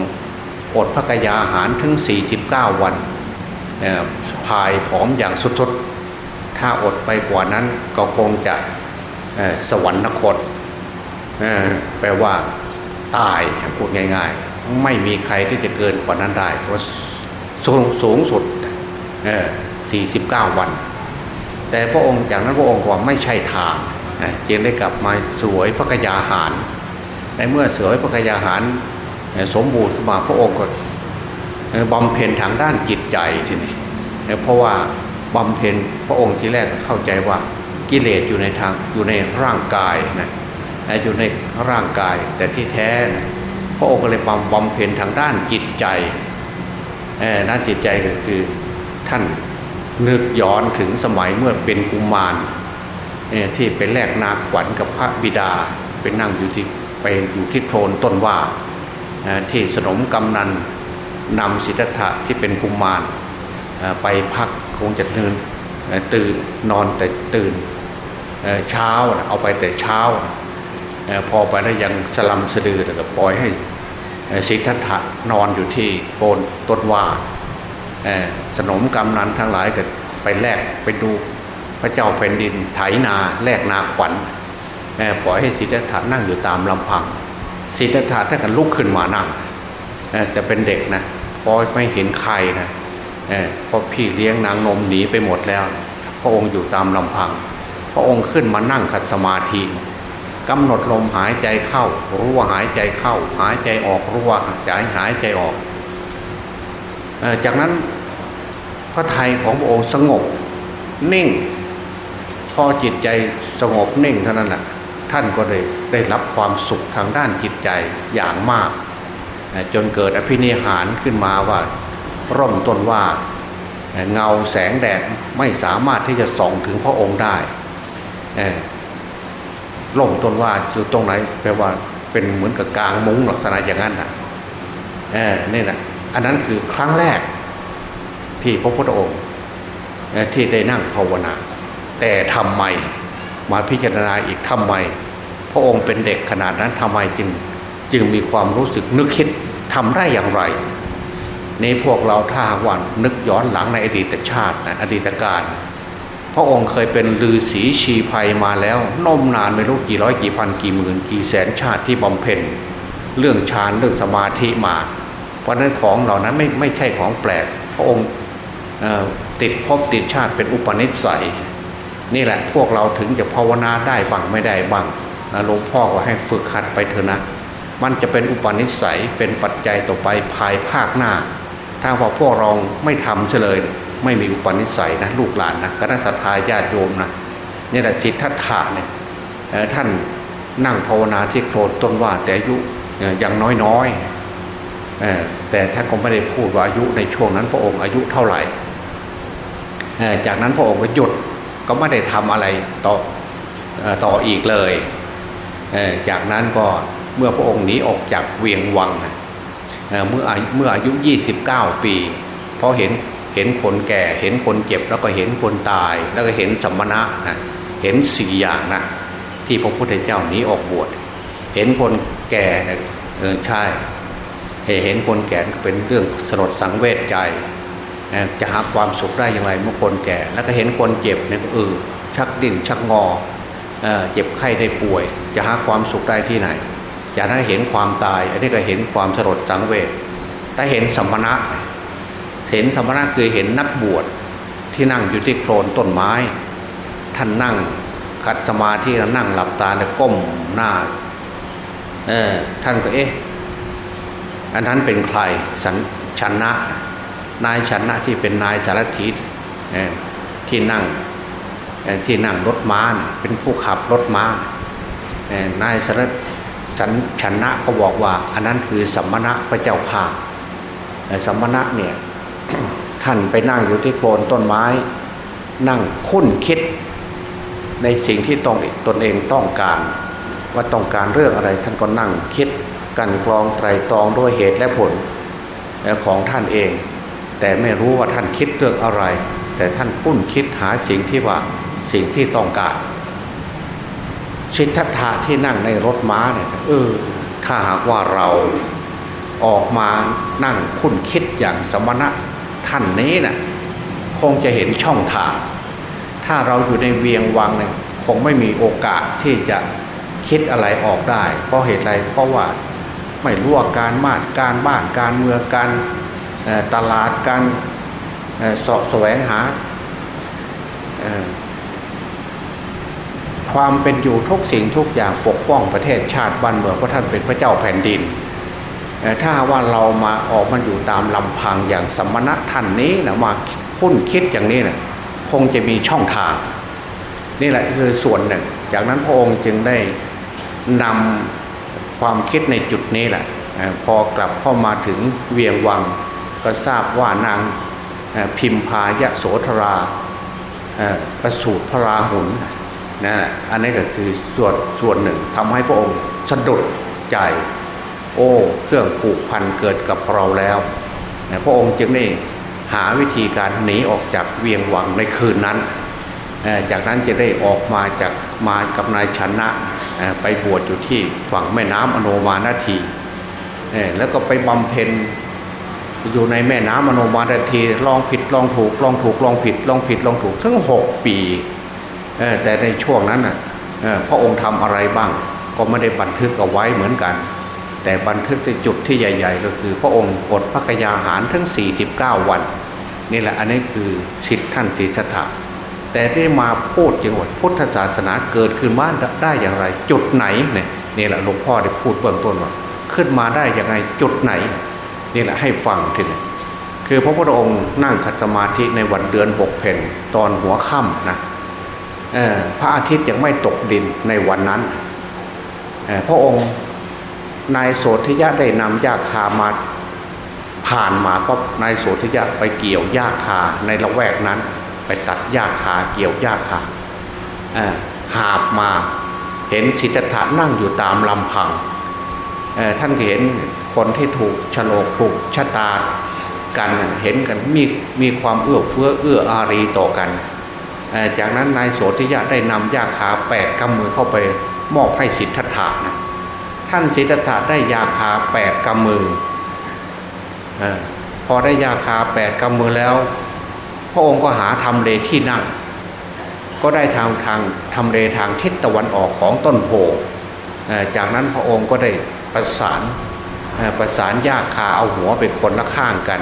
อดพระกยาหารถึง 49 วันพายผอมอย่างสุดๆ ถ้าอดไปกว่านั้นก็คงจะสวรรคตแปลว่าตายพูดง่าย ๆ ไม่มีใครที่จะเกินกว่านั้นได้เพราะสูงสูงสุด 49 วัน แต่พระองค์จากนั้นพระองค์ก็ไม่ใช่ทางจึงได้กลับมาสวยพระกยาหาร ในเมื่อสวยพระกยาหาร สมบูรณ์ขึ้นมาพระองค์ก็บำเพ็ญทางด้านจิตใจทีนี้เพราะว่าบำเพ็ญพระองค์ที่แรกเข้าใจว่ากิเลสอยู่ในทางอยู่ในร่างกายนะอยู่ในร่างกายแต่ที่แท้นะพระองค์ก็เลยบำบำเพ็ญทางด้านจิตใจด้านจิตใจก็คือท่านนึกย้อนถึงสมัยเมื่อเป็นกุมารที่ไปแลกนาขวัญกับพระบิดาไปนั่งอยู่ที่ไปอยู่ที่โคลนต้นว่า ที่สนมกำนันนำสิทธัตถะที่เป็นกุมารไปพักคงจะตื่นตื่นนอนแต่ตื่นเช้าเอาไปแต่เช้า พอไปแล้วยังสลัมสะดือแล้วก็ปล่อยให้สิทธัตถะนอนอยู่ที่โกนต้นว่าสนมกำนันทั้งหลายก็ไปแลกไปดูพระเจ้าแผ่นดินไถนาแลกนาขวัญปล่อยให้สิทธัตถะนั่งอยู่ตามลำพัง สิทธัตถะถ้ากันลุกขึ้นมานั่งแต่เป็นเด็กนะพอไม่เห็นใครนะเพราะพี่เลี้ยงนางนมหนีไปหมดแล้ว พระองค์อยู่ตามลำพัง พระองค์ขึ้นมานั่งขัดสมาธิกำหนดลมหายใจเข้า รู้ว่าหายใจเข้า หายใจออกรู้ว่าหายใจหายใจออก จากนั้นพระไทยของพระองค์สงบนิ่ง พอจิตใจสงบนิ่งเท่านั้นแหละ ท่านก็ได้ได้รับความสุขทางด้านจิตใจอย่างมาก จนเกิดอภินิหารขึ้นมาว่า ร่มต้นว่าเงาแสงแดดไม่สามารถที่จะส่องถึงพระองค์ได้ร่มต้นว่าอยู่ตรงไหนแปลว่าเป็นเหมือนกับกลางมุ้งลักษณะอย่างนั้นนะเนี่นะอันนั้นคือครั้งแรกที่พระพุทธองค์ที่ได้นั่งภาวนา แต่ทำไม มาพิจารณาอีกทำไม พระองค์เป็นเด็กขนาดนั้นทำไมจึงจึงมีความรู้สึกนึกคิดทำได้อย่างไรนี่พวกเราถ้าวันนึกย้อนหลังในอดีตชาตินะอดีตการพระองค์เคยเป็นลือศีชีภัยมาแล้วนมนานไม่รู้กี่ร้อยกี่พันกี่หมื่นกี่แสนชาติที่บำเพ็ญเรื่องฌานเรื่องสมาธิมา เพราะนั้นของเหล่านั้นไม่ไม่ใช่ของแปลก พระองค์ติดภพติดชาติเป็นอุปนิสัย นี่แหละพวกเราถึงจะภาวนาได้บ้างไม่ได้บ้างหลวงพ่อก็ให้ฝึกหัดไปเถอะนะ มันจะเป็นอุปนิสัยเป็นปัจจัยต่อไปภายภาคหน้า ถ้าว่าพวกเราไม่ทำเฉลย ไม่มีอุปนิสัยนะลูกหลานนะคณะสัตยาญาติโยมนะนี่แหละสิทธัตถะเนี่ยท่านนั่งภาวนาที่โคลนต้นว่าแต่อายุยังน้อยๆแต่ท่านก็ไม่ได้พูดว่าอายุในช่วงนั้นพระองค์อายุเท่าไหร่จากนั้นพระองค์ก็หยุด ก็ไม่ได้ทำอะไรต่อต่ออีกเลย จากนั้นก็เมื่อพระองค์หนีออกจากเวียงวังเมื่อเมื่ออายุ 29 ปีเพราะเห็นเห็นคนแก่เห็นคนเจ็บแล้วก็เห็นคนตาย แล้วก็เห็นสัมมณะนะเห็นสี่อย่างนะที่พระพุทธเจ้าหนีออกบวชเห็นคนแก่เออใช่เห็นคนแก่ก็เป็นเรื่องสลดสังเวชใจ จะหาความสุขได้อย่างไรเมื่อคนแก่ แล้วก็เห็นคนเจ็บเนี่ยเออชักดิ้นชักงอเจ็บไข้ได้ป่วย จะหาความสุขได้ที่ไหนจากนั้นเห็นความตาย อันนี้ก็เห็นความสลดสังเวชแต่เห็นสมณะเห็นสมณะคือเห็นนักบวชที่นั่งอยู่ที่โคลนต้นไม้ ท่านนั่งคัดสมาธินั่งหลับตาแล้วก้มหน้าเออท่านก็เอ๊ะอันนั้นเป็นใครสันชนะ นายชนะที่เป็นนายสารถีที่นั่งที่นั่งรถม้าเป็นผู้ขับรถม้านายสารสันชนะก็บอกว่า อันนั้นคือสัมมณะพระเจ้าข่าสัมมณะเนี่ยท่านไปนั่งอยู่ที่โคนต้นไม้ นั่งคุ้นคิด ในสิ่งที่ต้องตนเองต้องการ ว่าต้องการเรื่องอะไร ท่านก็นั่งคิดกันกรองไตรตรองด้วยเหตุและผลของท่านเอง แต่ไม่รู้ว่าท่านคิดเรื่องอะไร แต่ท่านคุ้นคิดหาสิ่งที่ว่าสิ่งที่ต้องการ ชินทัตถะที่นั่งในรถม้าเนี่ยเออถ้าหากว่าเราออกมานั่งคุ้นคิดอย่างสมณะท่านนี้นะ่ะคงจะเห็นช่องทาง ถ้าเราอยู่ในเวียงวังเนี่ยคงไม่มีโอกาสที่จะคิดอะไรออกได้ เพราะเหตุไรเพราะว่าไม่รู้ว่าการบ้านการบ้านการเมืองการ ตลาดการสอบแสวงหาความเป็นอยู่ทุกสิ่งทุกอย่างปกป้องประเทศชาติบ้านเมืองเพราะท่านเป็นพระเจ้าแผ่นดิน ถ้าว่าเรามาออกมาอยู่ตามลำพังอย่างสมณะท่านนี้นะมาคุ้นคิดอย่างนี้นะคงจะมีช่องทาง นี่แหละคือส่วนหนึ่ง จากนั้นพระองค์จึงได้นำความคิดในจุดนี้แหละพอกลับเข้ามาถึงเวียงวัง ก็ทราบว่านางพิมพายะโสธราประสูตรพระราหุลนะอันนี้ก็คือส่วนส่วนหนึ่งทำให้พระองค์สะดุดใจ โอ้เครื่องผูกพันเกิดกับเราแล้วพระองค์จึงได้หาวิธีการหนีออกจากเวียงหวังในคืนนั้น จากนั้นจะได้ออกมาจากมากับนายชนะไปบวชอยู่ที่ฝั่งแม่น้ำอโนมานาทีแล้วก็ไปบำเพ็ญ อยู่ในแม่น้ำอโนมานทีลองผิดลองถูกลองถูกลองผิดลองผิดลองถูกทั้งหกปีแต่ในช่วงนั้นพระองค์ทำอะไรบ้าง ก็ไม่ได้บันทึกเอาไว้เหมือนกัน แต่บันทึกในจุดที่ใหญ่ ๆ ก็คือ พระองค์อดพระกยาหารทั้ง 49 วันนี่แหละอันนี้คือสิทธิท่านศรีสัทธาแต่ที่มาพูดจังหวัดพุทธศาสนาเกิดขึ้นมาได้อย่างไร จุดไหนเนี่ยนี่แหละหลวงพ่อได้พูดเบื้องต้นว่าขึ้นมาได้อยังไงจุดไหน นี่แหละให้ฟังทีนี้คือพระพุทธองค์นั่งคัดสมาธิในวันเดือนหกเพนตอนหัวค่ำนะพระอาทิตย์ยังไม่ตกดินในวันนั้นพระองค์นายโสธิยะได้นำยาคามาผ่านมาก็นายโสธิยะไปเกี่ยวหญ้าคาในละแวกนั้น ไปตัดหญ้าคาเกี่ยวหญ้าคาหาบมาเห็นสิทธัตถะนั่งอยู่ตามลำพังท่านเห็น คนที่ถูกฉลกถูกชะตากันเห็นกันมีมีความเอื้อเฟื้อเอื้ออารีต่อกัน จากนั้นนายโสธิยะได้นำยาคาแปดกำมือเข้าไปมอบให้สิทธัตถะนะท่านสิทธัตถะได้ยาคาแปดกำมืออพอได้ยาคาแปดกำมือแล้ว พระองค์ก็หาทำเลที่นั่ง ก็ได้ทางทางทำเลทางทิศตะวันออกของต้นโพจากนั้นพระองค์ก็ได้ประสาน ประสานยากคาเอาหัวเป็นคนละข้างกัน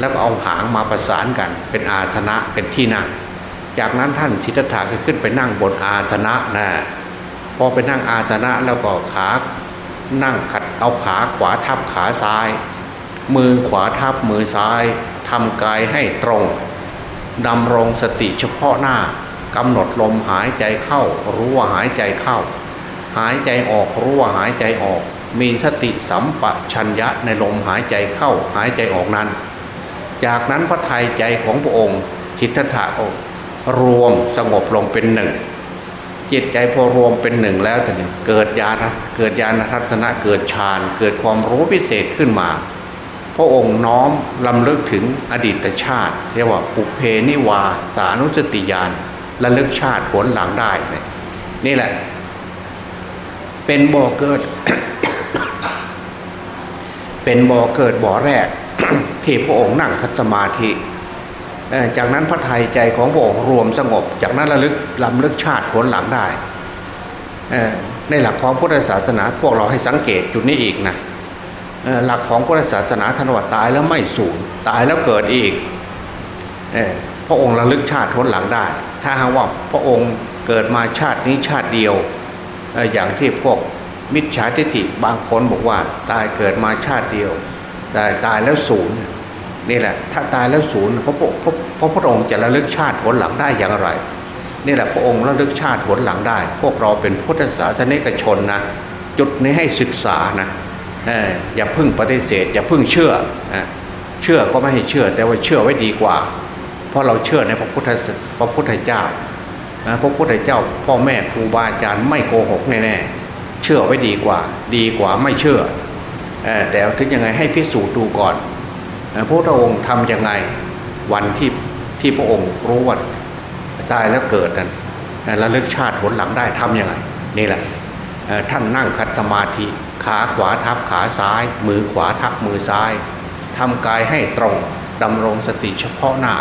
แล้วก็เอาหางมาประสานกัน เป็นอาสนะเป็นที่นั่ง จากนั้นท่านชิตถาก็ขึ้นไปนั่งบนอาสนะนะพอไปนั่งอาสนะแล้วก็ขานั่งขัดเอาขาขวาทับขาซ้าย มือขวาทับมือซ้ายทำกายให้ตรงดำรงสติเฉพาะหน้ากำหนดลมหายใจเข้า รู้ว่าหายใจเข้า หายใจออกรู้ว่าหายใจออก มีสติสัมปชัญญะในลมหายใจเข้าหายใจออกนั้น จากนั้นพระทัยใจของพระองค์จิตถะก็รวมสงบลงเป็นหนึ่ง จิตใจพอรวมเป็นหนึ่งแล้วแต่เกิดญาณเกิดญาณทัศนะเกิดฌานเกิดความรู้พิเศษขึ้นมา พระองค์น้อมลำลึกถึงอดีตชาติ เรียกว่าปุเพนิวาสานุสติญาณระลึกชาติผลหลังได้ นี่แหละ เป็นบ่อเกิด เป็นบ่อเกิดบ่อแรก ที่พระองค์นั่งคัตสมาธิจากนั้นพระไทยใจของพระองค์รวมสงบ จากนั้นระลึกลำลึกชาติผลหลังได้ในหลักของพุทธศาสนาพวกเราให้สังเกตจุดนี้อีกนะหลักของพุทธศาสนาท่านว่าตายแล้วไม่สูญตายแล้วเกิดอีกพระองค์ระลึกชาติทนหลังได้ ถ้าหากว่าพระองค์เกิดมาชาตินี้ชาติเดียว อย่างที่พวก มิจฉาทิฏฐิบางคนบอกว่า ตายเกิดมาชาติเดียวแต่ตายแล้วศูนย์นี่แหละ ถ้าตายแล้วศูนย์พระพระพระพระองค์จะระลึกชาติผลหลังได้อย่างไร นี่แหละพระองค์ระลึกชาติผลหลังได้ พวกเราเป็นพุทธศาสนิกชนนะจุดนี้ให้ศึกษานะอย่าพึ่งปฏิเสธ อย่าพึ่งเชื่อเชื่อก็ไม่ให้เชื่อ แต่ว่าเชื่อไว้ดีกว่า เพราะเราเชื่อในพระพุทธพระพุทธเจ้าพระพุทธเจ้า พ่อแม่ครูบาอาจารย์ไม่โกหกแน่ๆ เชื่อไว้ดีกว่า ดีกว่าไม่เชื่อแต่ถึงยังไงให้พิสูจน์ดูก่อนพระพุทธองค์ทำยังไงวันที่ที่พระองค์รู้ว่าตายแล้วเกิดนั้นระลึกชาติผลหลังได้ทำยังไงนี่แหละท่านนั่งคัดสมาธิขาขวาทับขาซ้าย มือขวาทับมือซ้ายทำกายให้ตรงดำรงสติเฉพาะหน้า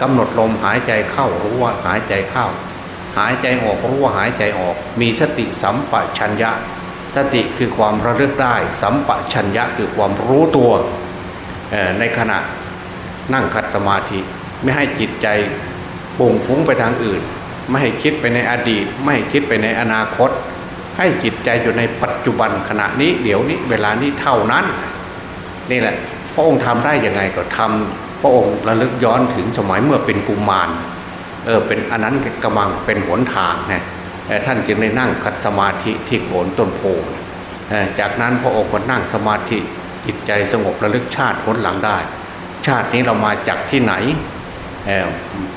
กำหนดลมหายใจเข้ารู้ว่าหายใจเข้า หายใจออกรู้ว่าหายใจออก มีสติสัมปชัญญะ สติคือความระลึกได้ สัมปชัญญะคือความรู้ตัวในขณะนั่งคัดสมาธิไม่ให้จิตใจปุ่งฟุ้งไปทางอื่น ไม่ให้คิดไปในอดีต ไม่ให้คิดไปในอนาคต ให้จิตใจอยู่ในปัจจุบันขณะนี้เดี๋ยวนี้เวลานี้เท่านั้น นี่แหละ พระองค์ทำได้ยังไงก็ทำพระองค์ระลึกย้อนถึงสมัยเมื่อเป็นกุมาร เออเป็นอันนั้นกำลังเป็นหนทางนะท่านจึงได้นั่งคัดสมาธิที่โขนต้นโพจากนั้นพระองค์ก็นั่งสมาธิจิตใจสงบระลึกชาติพ้นหลังได้ ชาตินี้เรามาจากที่ไหน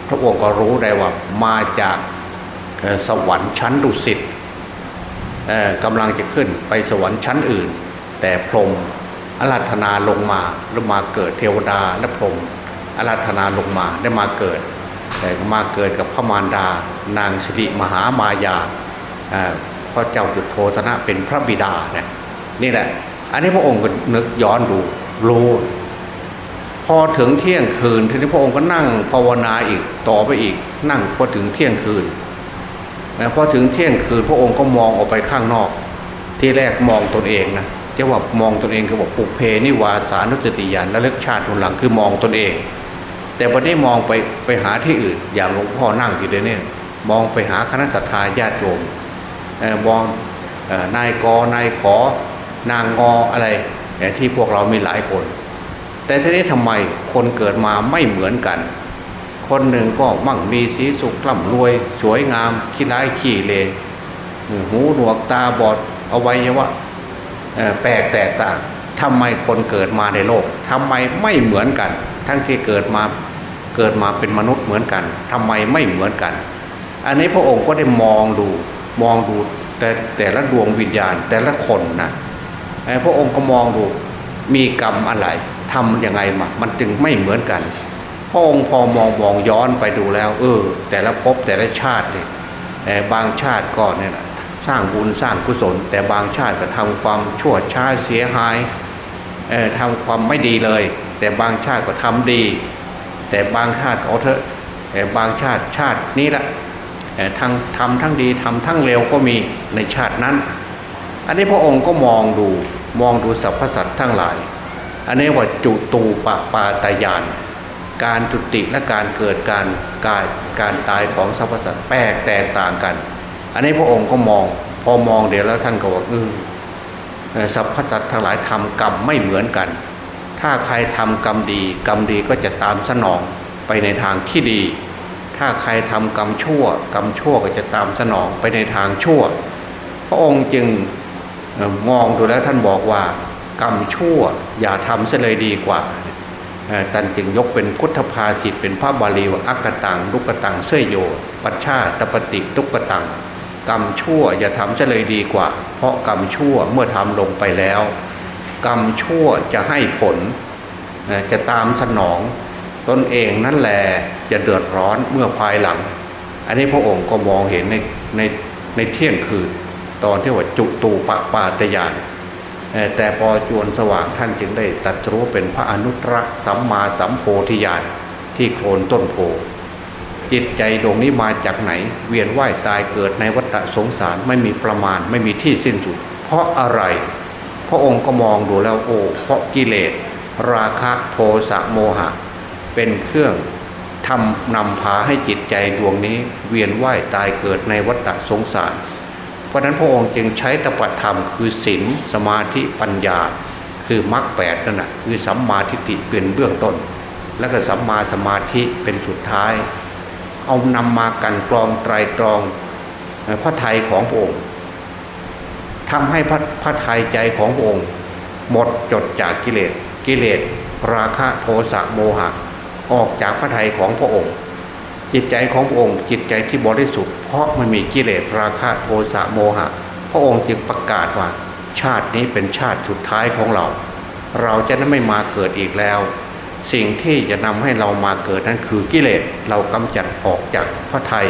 พระองค์ก็รู้ได้ว่ามาจากสวรรค์ชั้นดุสิตกำลังจะขึ้นไปสวรรค์ชั้นอื่น แต่พรมอาราธนาลงมาแล้วมาเกิดเทวดาและพรมอาราธนาลงมาได้มาเกิด มาเกิดกับพระมารดา นางสิริมหามายาพระเจ้าจุดโทธนะเป็นพระบิดาเนี่ยนี่แหละ อันนี้พระองค์ก็นึกย้อนดูรู้พอถึงเที่ยงคืนทีนี้พระองค์ก็นั่งภาวนาอีกต่อไปอีก นั่งพอถึงเที่ยงคืนพอถึงเที่ยงคืนพระองค์ก็มองออกไปข้างนอก ที่แรกมองตนเองนะจะว่ามองตนเองคือบอกปุกเพนิวาสานุสติยานและเลิกชาติทุนหลังคือมองตนเอง แต่พอได้มองไปไปหาที่อื่น อย่างหลวงพ่อนั่งอยู่เเนี่ยมองไปหาคณะสัตยาญาติโยมมองนายกนายขอนางงออะไรที่พวกเรามีหลายคน แต่ทีนี้ทำไมคนเกิดมาไม่เหมือนกัน คนหนึ่งก็มั่งมีสีสุขล่ำรวย สวยงามขี้ร้ายขี้เลหูหนวกตาบอดเอาไว้ยวะแปลกแตกต่างทำไมคนเกิดมาในโลกทำไมไม่เหมือนกัน ทั้งที่เกิดมา เกิดมาเป็นมนุษย์เหมือนกันทำไมไม่เหมือนกัน อันนี้พระองค์ก็ได้มองดูมองดูแต่แต่ละดวงวิญญาณแต่ละคนนะพระองค์ก็มองดูมีกรรมอะไรทำยังไงมา มันจึงไม่เหมือนกัน พระองค์พอมองมองย้อนไปดูแล้ว เออ แต่ละภพแต่ละชาติเนี่ยบางชาติก็เนี่ยสร้างบุญสร้างกุศล แต่บางชาติก็ทำความชั่วช้าเสียหายทำความไม่ดีเลย แต่บางชาติก็ทำดี แต่บางชาติเอาเถอะแต่บางชาติชาตินี้แหละทั้งทำทั้งดีทำทั้งเลวก็มีในชาตินั้น อันนี้พระองค์ก็มองดูมองดูสรรพสัตว์ทั้งหลาย อันนี้ว่าจุตูปปาตายาน การจุติและการเกิดการกายการตายของสรรพสัตว์แปลกแตกต่างกัน อันนี้พระองค์ก็มองพอมองเดี๋ยวแล้วท่านก็บอกเออสรรพสัตว์ทั้งหลายทำกรรมไม่เหมือนกัน ถ้าใครทำกรรมดี กรรมดีก็จะตามสนองไปในทางที่ดี ถ้าใครทำกรรมชั่ว กรรมชั่วก็จะตามสนองไปในทางชั่ว พระองค์จึงมองดูแล้วท่านบอกว่ากรรมชั่วอย่าทำเสียเลยดีกว่าท่านจึงยกเป็นพุทธภาจิตเป็นพระบาลีว่าอักตังลุกตังเสยโย ปัชชาตปฏิลุกตังกรรมชั่วอย่าทำเสียเลยดีกว่า เพราะกรรมชั่วเมื่อทำลงไปแล้ว กรรมชั่วจะให้ผล จะตามสนองตนเองนั่นแหละจะเดือดร้อนเมื่อภายหลัง อันนี้พระองค์ก็มองเห็นในในในเที่ยงคืน ตอนที่ว่าจุตูปปาตยานแต่พอจวนสว่างท่านจึงได้ตัดรู้เป็นพระอนุตตรสัมมาสัมโพธิญาณที่โคลนต้นโพจิตใจดวงนี้มาจากไหน เวียนว่ายตายเกิดในวัฏสงสารไม่มีประมาณไม่มีที่สิ้นสุด เพราะอะไร พระองค์ก็มองดูแล้วโอ้เพราะกิเลส ราคะโทสะโมหะ เป็นเครื่องทำนำพาให้จิตใจดวงนี้ เวียนว่ายตายเกิดในวัฏสงสาร เพราะนั้นพระองค์จึงใช้ตปธรรมคือศีลสมาธิปัญญา คือมรรคแปดนั่นแหะคือสัมมาทิฏฐิเป็นเบื้องต้น แล้วก็สัมมาสมาธิเป็นสุดท้าย เอานำมากันกรองไตรตรองพระไทยของพระองค์ ทำให้พระพระไทยใจของพระองค์ หมดจดจากกิเลสกิเลส ราคะโทสะโมหะ ออกจากพระไทยของพระองค์ จิตใจของพระองค์ จิตใจที่บริสุทธิ์เพราะมันมีกิเลสราคะโทสะโมหะ พระองค์จึงประกาศว่า ชาตินี้เป็นชาติสุดท้ายของเรา เราจะไม่มาเกิดอีกแล้ว สิ่งที่จะนำให้เรามาเกิดนั้นคือกิเลสเรากำจัดออกจากพระไทย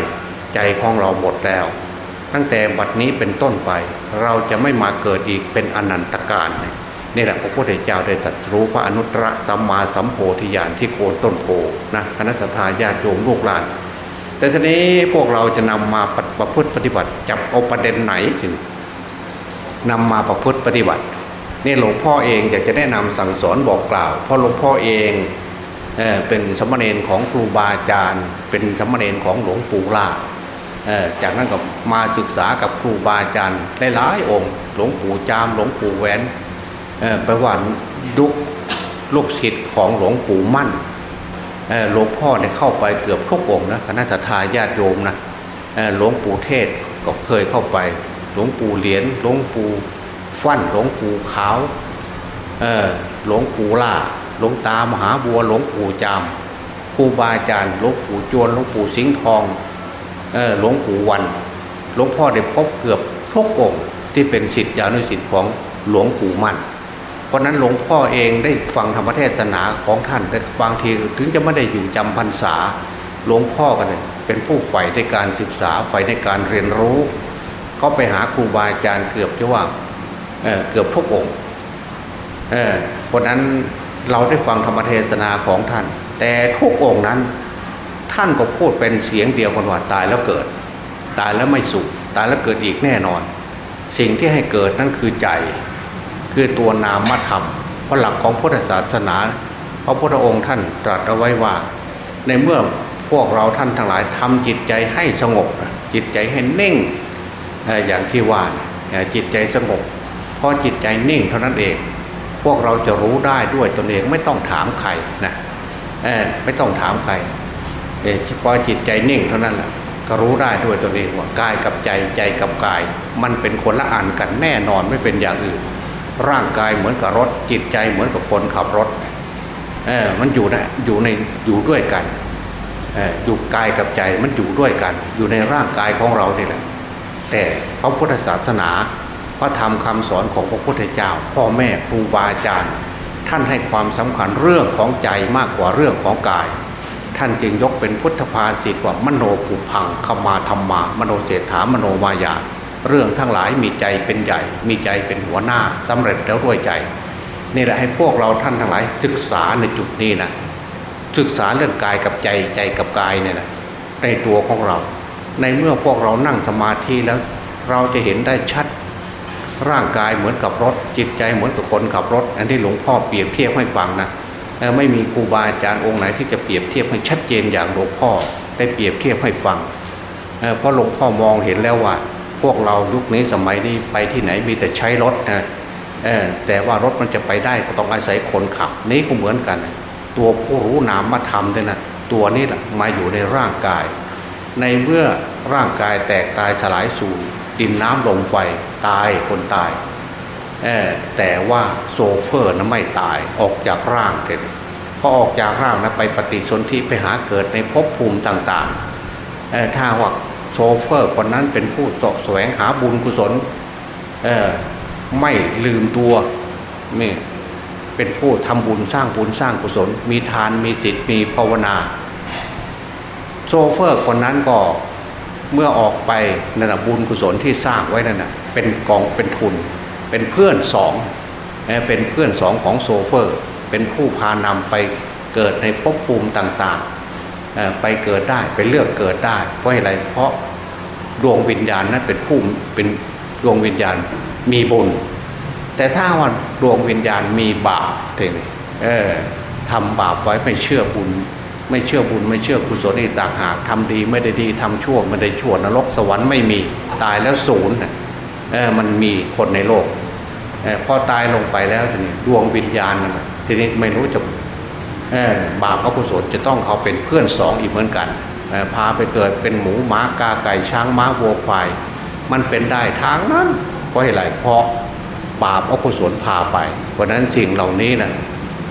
ใจของเราหมดแล้ว ตั้งแต่บัดนี้เป็นต้นไป เราจะไม่มาเกิดอีกเป็นอนันตการนี่แหละพระพุทธเจ้าได้ตรัสรู้พระอนุตตรสัมมาสัมโพธิญาณที่โคนต้นโพนะคณะสัตยาญาติโยมลูกหลาน แต่ทีนี้พวกเราจะนำมาประพฤติปฏิบัติจับเอาประเด็นไหนถึงนำมาประพฤติปฏิบัตินี่หลวงพ่อเองอยากจะแนะนำสั่งสอนบอกกล่าว เพราะหลวงพ่อเองเอเป็นสมณเณรของครูบาอาจารย์ เป็นสมณเณรของหลวงปู่ล่า จากนั้นก็มาศึกษากับครูบาอาจารย์หลายๆองค์ หลวงปู่จามหลวงปู่แหวนไปว่าดุกลูกศิษย์ของหลวงปู่มั่นหลวงพ่อเนี่ยเข้าไปเกือบทุกองนะคณะสัตยาญาติโยมนะหลวงปู่เทศก็เคยเข้าไป หลวงปู่เหรียญหลวงปู่ฟั่นหลวงปู่ขาวหลวงปู่ล่าหลวงตามหาบัวหลวงปู่จามครูบาอาจารย์หลวงปู่จวนหลวงปู่สิงห์ทอง หลวงปู่วัน หลวงพ่อได้พบเกือบทุกองที่เป็นสิทธิอนุสิทธิ์ของหลวงปู่มั่น เพราะนั้นหลวงพ่อเองได้ฟังธรรมเทศนาของท่านแต่บางทีถึงจะไม่ได้อยู่จำพรรษาหลวงพ่อกันเลยเป็นผู้ใฝ่ในการศึกษาใฝ่ในการเรียนรู้ เขาไปหาครูบาอาจารย์เกือบจะว่าเเกือบทุกองค์เเพราะนั้นเราได้ฟังธรรมเทศนาของท่าน แต่ทุกองค์นั้น ท่านก็พูดเป็นเสียงเดียวกันว่าตายแล้วเกิด ตายแล้วไม่สุขตายแล้วเกิดอีกแน่นอน สิ่งที่ให้เกิดนั่นคือใจ คือตัวนามธรรมเพราะหลักของพุทธศาสนาพระพุทธองค์ท่านตรัสเอาไว้ว่า ในเมื่อพวกเราท่านทั้งหลายทำจิตใจให้สงบ จิตใจให้นิ่งอย่างที่ว่าจิตใจสงบพอจิตใจนิ่งเท่านั้นเอง พวกเราจะรู้ได้ด้วยตนเองไม่ต้องถามใครนะไม่ต้องถามใคร พอจิตใจนิ่งเท่านั้นแหละก็รู้ได้ด้วยตนเองว่ากายกับใจใจกับกาย มันเป็นคนละอันกันแน่นอนไม่เป็นอย่างอื่น ร่างกายเหมือนกับรถ จิตใจเหมือนกับคนขับรถเออมันอยู่นะอยู่ในอยู่ด้วยกันเอออยู่กายกับใจมันอยู่ด้วยกัน อยู่ในร่างกายของเราเนี่แหละแต่พระพุทธศาสนา พระธรรมคำสอนของพระพุทธเจ้า พ่อแม่ครูบาอาจารย์ ท่านให้ความสำคัญเรื่องของใจมากกว่าเรื่องของกาย ท่านจึงยกเป็นพุทธภาษิตว่ามโนปุพังขมาธรรมา มโนเศรษฐามโนมายา เรื่องทั้งหลายมีใจเป็นใหญ่ มีใจเป็นหัวหน้าสำเร็จแล้วด้วยใจ นี่แหละให้พวกเราท่านทั้งหลายศึกษาในจุดนี้นะศึกษาเรื่องกายกับใจใจกับกายเนี่ยนะในตัวของเรา ในเมื่อพวกเรานั่งสมาธิแล้วเราจะเห็นได้ชัด ร่างกายเหมือนกับรถ จิตใจเหมือนกับคนขับรถ อันที่หลวงพ่อเปรียบเทียบให้ฟังนะ ไม่มีครูบาอาจารย์องค์ไหนที่จะเปรียบเทียบให้ชัดเจนอย่างหลวงพ่อได้เปรียบเทียบให้ฟังเพราะหลวงพ่อมองเห็นแล้วว่า พวกเรายุคนี้สมัยนี้ไปที่ไหนมีแต่ใช้รถนะแต่ว่ารถมันจะไปได้ก็ต้องอาศัยคนขับ นี้ก็เหมือนกัน ตัวผู้รู้นามมาทำด้วยนะตัวนี้แหละมาอยู่ในร่างกาย ในเมื่อร่างกายแตกตายสลายสู่ดินน้ำลมไฟตายคนตาย แต่ว่าโซเฟอร์นะไม่ตายออกจากร่างเ็พอออกจากร่างนะไปปฏิสนธิไปหาเกิดในภพภูมิต่างๆถ้าว่าโชเฟอร์คนนั้นเป็นผู้สะแสวงหาบุญกุศลไม่ลืมตัวนี่เป็นผู้ทำบุญสร้างบุญสร้างกุศล มีทานมีศีลมีภาวนาโชเฟอร์คนนั้นก็เมื่อออกไปนั่นบุญกุศลที่สร้างไว้นั่นนะเป็นกองเป็นทุน เป็นเพื่อนสองเป็นเพื่อนสองของโซเฟอร์ เป็นผู้พานำไปเกิดในภพภูมิต่างๆ ไปเกิดได้ไปเลือกเกิดได้ เพราะอะไรเพราะดวงวิญญาณนั้นเป็นผู้เป็นดวงวิญญาณมีบุญ แต่ถ้าว่าดวงวิญญาณมีบาปทีนี้เออทำบาปไว้ไม่เชื่อบุญ ไม่เชื่อบุญไม่เชื่อกุศลนี่ต่างหากทำดีไม่ได้ดีทำชั่วไม่ได้ชั่วนรกสวรรค์ไม่มีตายแล้วศูนย์เออมันมีคนในโลก พอตายลงไปแล้วทีนี้ดวงวิญญาณนทีนี้ไม่รู้จะบาปอกุศลจะต้องเขาเป็นเพื่อนสองอีกเหมือนกันพาไปเกิดเป็นหมูหมากาไก่ช้างม้าวัวควายมันเป็นได้ทางนั้นเพราะอะไรเพราะบาปอกุศลพาไป เพราะนั้นสิ่งเหล่านี้นะ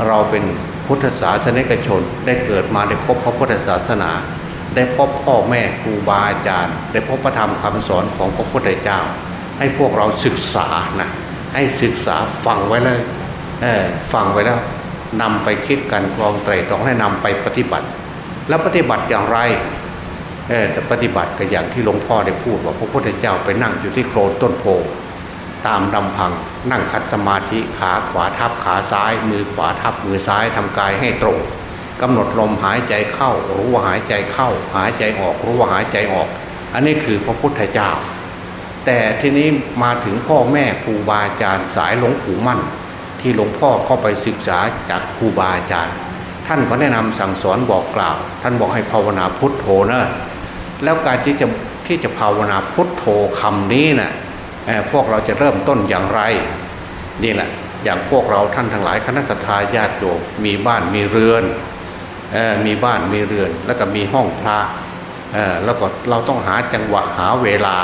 เราเป็นพุทธศาสนิกชนได้เกิดมาได้พบพระพุทธศาสนา ได้พบพ่อแม่ครูบาอาจารย์ ได้พบพระธรรมคำสอนของพระพุทธเจ้า ให้พวกเราศึกษานะ ให้ศึกษาฟังไว้เลยฟังไว้แล้วนำไปคิดกันกรองไตรต้องให้นำไปปฏิบัติ แล้วปฏิบัติอย่างไรแต่ปฏิบัติก็อย่างที่หลวงพ่อได้พูดว่าพระพุทธเจ้าไปนั่งอยู่ที่โคลนต้นโพตามลำพังนั่งคัดสมาธิขาขวาทับขาซ้าย มือขวาทับมือซ้ายทำกายให้ตรงกำหนดลมหายใจเข้า รู้ว่าหายใจเข้า หายใจออก รู้ว่าหายใจออก อันนี้คือพระพุทธเจ้า แต่ทีนี้มาถึงพ่อแม่ครูบาอาจารย์สายหลวงปู่มั่น ที่หลวงพ่อเข้าไปศึกษาจากครูบาอาจารย์ ท่านก็แนะนำสั่งสอนบอกกล่าว ท่านบอกให้ภาวนาพุทโธนะแล้วการที่จะที่จะภาวนาพุทโธคำนี้นะ่ะพวกเราจะเริ่มต้นอย่างไรนี่แหละอย่างพวกเราท่านทั้งหลายคณะทาญาติโยมมีบ้านมีเรือนมีบ้านมีเรือน แล้วก็มีห้องพระแล้วก็เราต้องหาจังหวะหาเวลา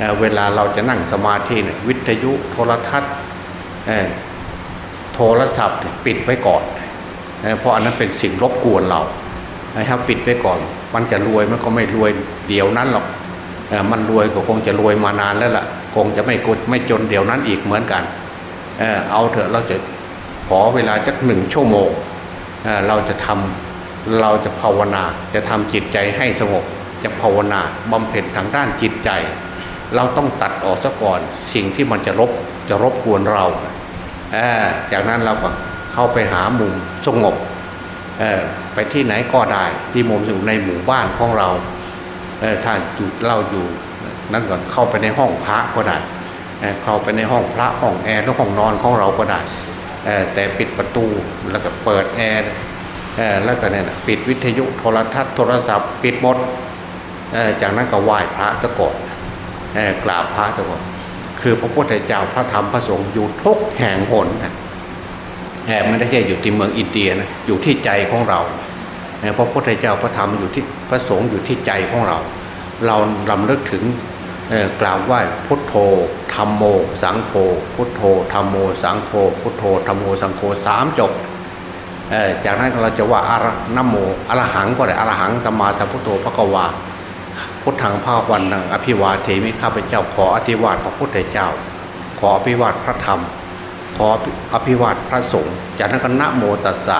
เเวลาเราจะนั่งสมาธิเนี่ยวิทยุโทรทัศน์โทรศัพท์ปิดไว้ก่อน เพราะอันนั้นเป็นสิ่งรบกวนเราให้ครับปิดไว้ก่อน มันจะรวยมันก็ไม่รวยเดี๋ยวนั้นหรอกมันรวยก็คงจะรวยมานานแล้วล่ะ คงจะไม่กดไม่จนเดี๋ยวนั้นอีกเหมือนกันเออเอาเถอะเราจะขอเวลาจักหนึ่งชั่วโมงเเราจะทำเราจะภาวนา จะทำจิตใจให้สงบ จะภาวนาบำเพ็ญทางด้านจิตใจ เราต้องตัดออกซะก่อน สิ่งที่มันจะรบจะรบกวนเราเออจากนั้นเราก็เข้าไปหามุมสงบเออไปที่ไหนก็ได้ ที่มุมอยู่ในหมู่บ้านของเราเออถ้าอยู่เราอยู่นั่นก่อนเข้าไปในห้องพระก็ได้เข้าไปในห้องพระห้องแอร์หรือห้องนอนของเราก็ได้แต่ปิดประตูแล้วก็เปิดแอร์แล้วก็เนี่ยปิดวิทยุโทรทัศน์โทรศัพท์ ปิดหมดจากนั้นก็ไหว้พระสกด กราบพระสกดคือพระพุทธเจ้าพระธรรมพระสงฆ์อยู่ทุกแห่งหนแห่ไม่ได้แค่อยู่ที่เมืองอินเดียนะอยู่ที่ใจของเราพระพุทธเจ้าพระธรรมอยู่ที่พระสงฆ์อยู่ที่ใจของเรา เราลำลึกถึงกล่าวไหว้พุทโธธรรมโม สังโฆพุทโธธรรมโม สังโฆพุทโธธรรมโมสังโฆสามจบจากนั้นเราจะว่าอารนโมอรหังก็ได้อรหังสมาสัมพุทโธพระกวา พุทธังภาวันนังอภิวาเทมิข้าพเจ้าขออธิวาทพระพุทธเจ้า ขออภิวาทพระธรรม ขออภิวาทพระสงฆ์จากนั้นก็นะโมตัสสะ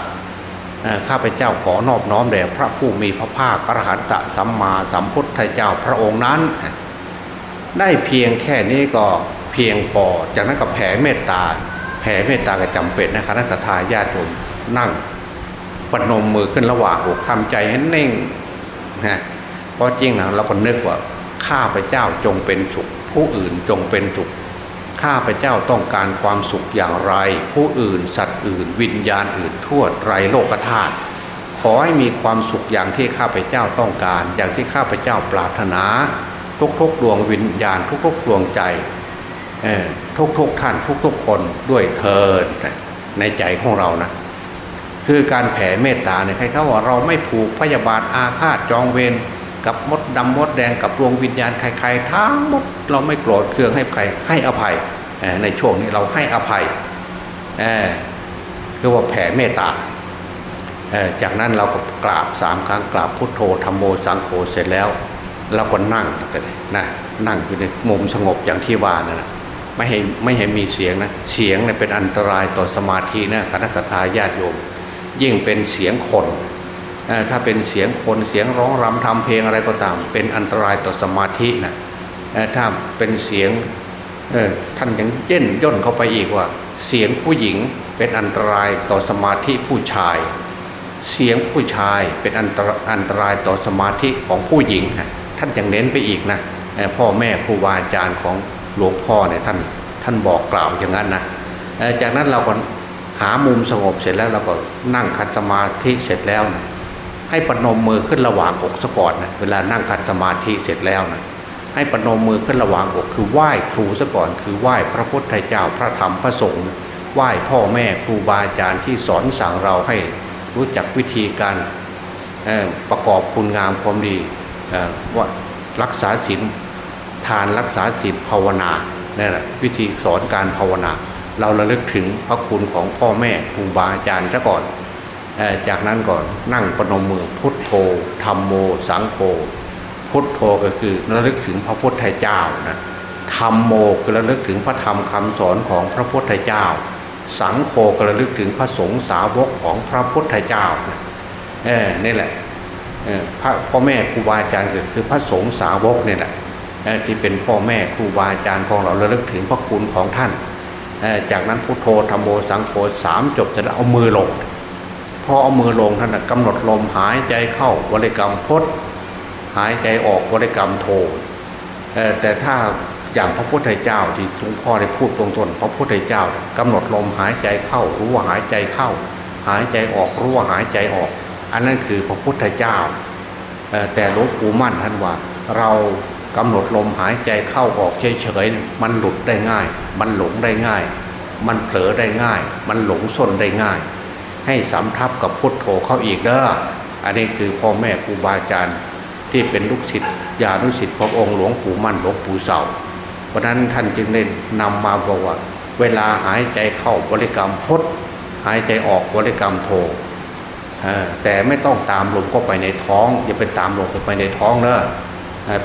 ข้าพเจ้าขอนอบน้อมแด่พระผู้มีพระภาคอรหันตสัมมาสัมพุทธเจ้าพระองค์นั้น ได้เพียงแค่นี้ก็เพียงพอจากนั้นก็แผ่เมตตาแผ่เมตตาก็จำเป็นนะครับนักทาญาติโยมนั่งปนมมือขึ้นระหว่างอกทำใจให้นิ่งนะ ราะจริงนะเราก็นึกว่าข้าพเจ้าจงเป็นสุข ผู้อื่นจงเป็นสุขข้าพเจ้าต้องการความสุขอย่างไร ผู้อื่น สัตว์อื่น วิญญาณอื่นทั่วไรโลกธาตุขอให้มีความสุขอย่างที่ข้าพเจ้าต้องการ อย่างที่ข้าพเจ้าปรารถนา ทุกๆดวงวิญญาณ ทุกๆดวงใจทุกๆท่านทุกๆคนด้วยเทินในใจของเรานะคือการแผ่เมตตาเนี่ยใครเขาว่าเราไม่ผูกพยาบาทอาฆาตจองเวร กับมดดำมดแดงกับดวงวิญญาณใครๆทั้งหมดเราไม่โกรธเคืองให้ใครให้อภัยในช่วงนี้เราให้อภัยคือว่าแผ่เมตตาจากนั้นเราก็กราบสามครั้งกราบพุทโธธรรมโมสังโฆเสร็จแล้วเราก็นั่งนะนั่งอยู่ในมุมสงบอย่างที่ว่านะไม่ให้ไม่ให้มีเสียงนะเสียงเนี่ยเป็นอันตรายต่อสมาธินะคณะสัตยาญาติโยม ยิ่งเป็นเสียงคน ถ้าเป็นเสียงคนเสียงร้องรำทำเพลงอะไรก็ตาม เป็นอันตรายต่อสมาธินะถ้าเป็นเสียงท่านยังเย่นย่นเข้าไปอีกว่า เสียงผู้หญิงเป็นอันตรายต่อสมาธิผู้ชาย เสียงผู้ชายเป็นอันตรอันตรายต่อสมาธิของผู้หญิง ท่านยังเน้นไปอีกนะพ่อแม่ครูบาอาจารย์ของหลวงพ่อเนี่ยท่านท่านบอกกล่าวอย่างนั้นนะจากนั้นเราก็หามุมสงบเสร็จแล้วเราก็นั่งคัดสมาธิเสร็จแล้วนะ ให้ปนมมือขึ้นระหว่างอกสะก่อนนะเวลานั่งคัดสมาธิเสร็จแล้วนะให้ปนมมือขึ้นระหว่างอกคือไหว้ครูซะก่อน คือไหว้พระพุทธเจ้าพระธรรมพระสงฆ์ไหว้พ่อแม่ครูบาอาจารย์ที่สอนสั่งเราให้รู้จักวิธีการประกอบคุณงามความดีว่ารักษาศีลทานรักษาศีลภาวนาเนี่ยแหละวิธีสอนการภาวนา เราระลึกถึงพระคุณของพ่อแม่ครูบาอาจารย์ซะก่อน จากนั้นก่อนนั่งปนมมือพุทโธธรรมโม สังโฆพุทโธก็คือระลึกถึงพระพุทธเจ้านะธรรมโมคือระลึกถึงพระธรรมคำสอนของพระพุทธเจ้า สังโฆก็ระลึกถึงพระสงฆ์สาวกของพระพุทธเจ้าเออนี่แหละพระพ่อแม่ครูบาอาจารย์ก็คือพระสงฆ์สาวกเนี่ยแหละที่เป็นพ่อแม่ครูบาอาจารย์ของเราระลึกถึงพระคุณของท่าน จากนั้นพุทโธธรรมโมสังโฆสามจบจะเอามือลง พอเอามือลงท่านกำหนดลมหายใจเข้าบริกรรมพดหายใจออกบริกรรมโทแต่ถ้าอย่างพระพุทธเจ้าที่หลวงพ่อได้พูดตรงต้นพระพุทธเจ้ากำหนดลมหายใจเข้ารู้ว่าหายใจเข้า หายใจออกรู้ว่าหายใจออก อันนั้นคือพระพุทธเจ้า แต่หลวงปู่มั่นท่านว่า เรากำหนดลมหายใจเข้าออกเฉยๆมันหลุดได้ง่าย มันหลงได้ง่าย มันเผลอได้ง่าย มันหลงส้นได้ง่าย ให้สำทับกับพุทโธเข้าอีกเด้ออันนี้คือพ่อแม่ครูบาอาจารย์ที่เป็นลูกศิษย์ญาณุศิษย์ขององค์หลวงปู่มั่นหลวงปู่เสาเพราะนั้นท่านจึงได้นำมาบอกว่า เวลาหายใจเข้าบริกรรมพดหายใจออกบริกรรมโทแต่ไม่ต้องตามลมเข้าไปในท้อง อย่าไปตามลมเข้าไปในท้องเนอะ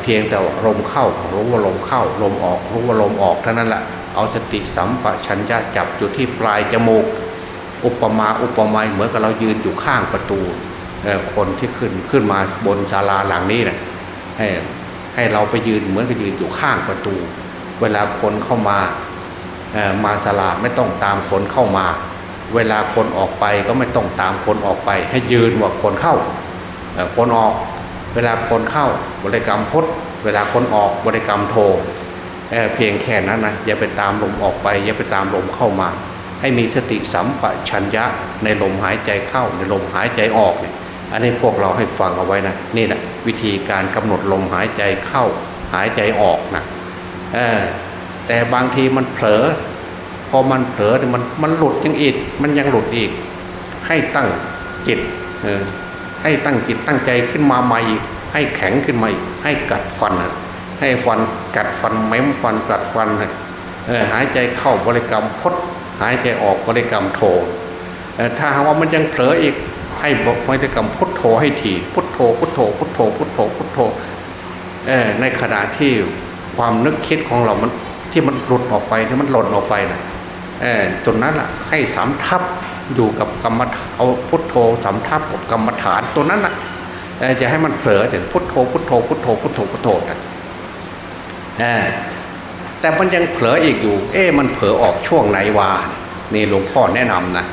เพียงแต่ลมเข้ารู้ว่าลมเข้าลมออกรู้ว่าลมออกเท่านั้นแหละเอาสติสัมปชัญญะจับอยู่ที่ปลายจมูก อุปมาอุปไมยเหมือนกับเรายืนอยู่ข้างประตูคนที่ขึ้นขึ้นมาบนศาลาหลังนี้นะให้ให้เราไปยืนเหมือนกับยืนอยู่ข้างประตู เวลาคนเข้ามามาศาลาไม่ต้องตามคนเข้ามา เวลาคนออกไปก็ไม่ต้องตามคนออกไป ให้ยืนว่าคนเข้าคนออกเวลาคนเข้าบริกรรมพดเวลาคนออกบริกรรมโทเเพียงแค่นั้นนะอย่าไปตามลมออกไป อย่าไปตามลมเข้ามา ให้มีสติสัมปชัญญะในลมหายใจเข้าในลมหายใจออกเนี่ยอันนี้พวกเราให้ฟังเอาไว้นะนี่แหละวิธีการกำหนดลมหายใจเข้าหายใจออกนะแต่บางทีมันเผลอ พอมันเผลอมันมันหลุดยังอีก มันยังหลุดอีก ให้ตั้งจิตให้ตั้งจิตตั้งใจขึ้นมาใหม่อีกให้แข็งขึ้นมาอีกให้กัดฟันให้ฟันกัดฟันเม้มฟันกัดฟันหายใจเข้าบริกรรมพด หายใจออกบริกรรมโทถ้าหากว่ามันยังเผลออีกให้บอกบริกรรมพุทโธให้ทีพุทโธพุทโธพุทโธพุทโธพุทโธในขณะที่ความนึกคิดของเรามันที่มันหลุดออกไปที่มันหล่นออกไปนะตรงนั้นอะให้สามทับอยู่กับกรรมเอาพุทโธสำทับกับกรรมฐานตัวนั้นนะจะให้มันเผลอแต่พุทโธพุทโธพุทโธพุทโธพุทโธนะ แต่มันยังเผลออีกอยู่ เอ๊ะมันเผลอออกช่วงไหนวะนี่หลวงพ่อแนะนำนะ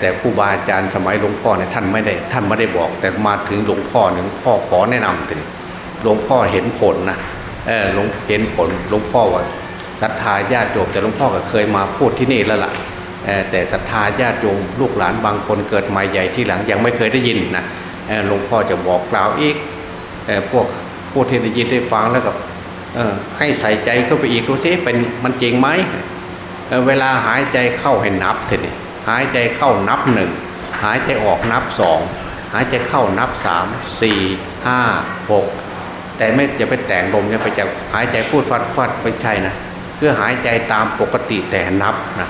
แต่ครูบาอาจารย์สมัยหลวงพ่อเนี่ยท่านไม่ได้ท่านไม่ได้บอก แต่มาถึงหลวงพ่อหนึ่งพ่อขอแนะนำถึงหลวงพ่อเห็นผลนะเออหลวงเห็นผลหลวงพ่อว่าศรัทธาญาติโยมแต่หลวงพ่อก็เคยมาพูดที่นี่แล้วล่ะแต่ศรัทธาญาติโยมลูกหลานบางคนเกิดมาใหญ่ที่หลังยังไม่เคยได้ยินนะหลวงพ่อจะบอกกล่าวอีกพวกพวกที่ได้ยินได้ฟังแล้วกับ ให้ใส่ใจเข้าไปอีกดูสิเป็นมันจริงไหมเวลาหายใจเข้าให้นับเถอะหายใจเข้านับหนึ่งหายใจออกนับสองหายใจเข้านับสามสี่ห้าหกแต่ไม่จะไปแต่งลมเนี่ยไปจะหายใจฟูดฟัดฟัดไม่ใช่นะคือหายใจตามปกติแต่นับนะ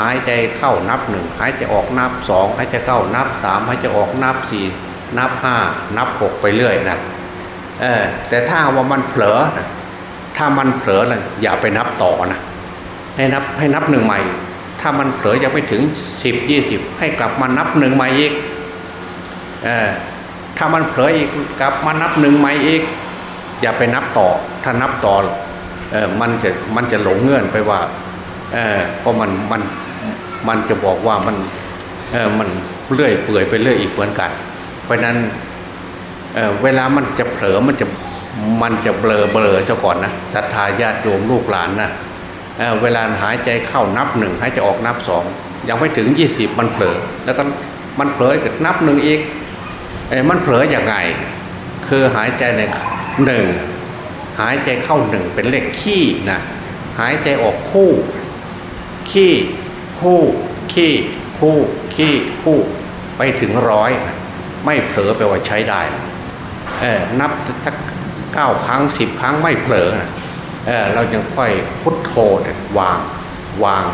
หายใจเข้านับหนึ่งหายใจออกนับสองหายใจเข้านับสามหายใจออกนับสี่นับห้านับหกไปเรื่อยนะเออแต่ถ้าว่ามันเผลอนะ ถ้ามันเผลอนะอย่าไปนับต่อนะให้นับให้นับหนึ่งใหม่ ถ้ามันเผลอยังไม่ถึงสิบยี่สิบให้กลับมานับหนึ่งใหม่อีกเออถ้ามันเผลออีกกลับมานับหนึ่งใหม่อีก อย่าไปนับต่อ ถ้านับต่อเออมันจะมันจะหลงเงื่อนไปว่าเออเพราะมันมันมันจะบอกว่ามันเออมันเลื่อยเปื่อยไปเรื่อยอีกเหมือนกัน เพราะนั้นเเวลามันจะเผลอมันจะ มันจะเบลอเบลอเจ้าก่อนนะศรัทธาญาติโยมลูกหลานนะเเวลาหายใจเข้านับหนึ่งหายใจออกนับสองยังไม่ถึงยี่สิบมันเผลอแล้วก็มันเผลอกับนับหนึ่งอีกเอ้มันเผลออย่างไง คือหายใจในหนึ่งหายใจเข้าหนึ่งเป็นเลขขี้นะหายใจออกคู่ ขี้คู่ขี้คู่ขี้คู่ไปถึงร้อยไม่เผลอไปว่าใช้ได้เออนับสัก เก้าครั้งสิบครั้งไม่เผลอนะเออเรายังค่อยพุทโธวางวาง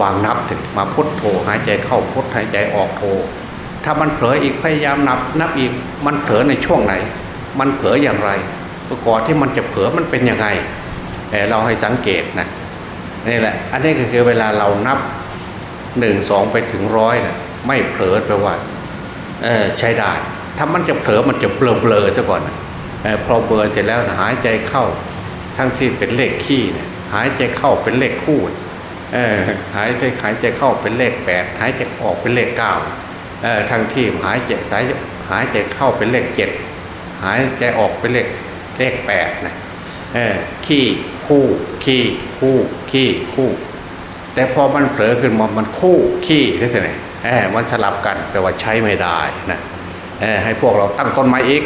วางนับถึงมาพุทโธหายใจเข้าพุทหายใจออกโธถ้ามันเผลออีกพยายามนับนับอีกมันเผลอในช่วงไหน มันเผลออย่างไรก่อนที่มันจะเผลอมันเป็นยังไงเเราให้สังเกตนะนี่แหละ อันนี้ก็คือเวลาเรานับหนึ่งสองไปถึงร้อยนะไม่เผลอไปว่าเออใช้ได้ ถ้ามันจะเผลอมันจะเบลอเบลอซะก่อนอ พอเบลอเสร็จแล้วหายใจเข้า ทั้งที่เป็นเลขขี้เนี่ยหายใจเข้าเป็นเลขคู่เออหายใจหายใจเข้าเป็นเลขแปดหายใจออกเป็นเลขเก้าเออทั้งที่หายใจสายหายใจเข้าเป็นเลขเจ็ดหายใจออกเป็นเลขเลขแปดนะเออขี้คู่ขี้คู่ขี้คู่ แต่พอมันเผลอขึ้นมามันคู่ขี้ได้ไหมเออมันสลับกันแปลว่าใช้ไม่ได้นะเออให้พวกเราตั้งต้นไม้อีก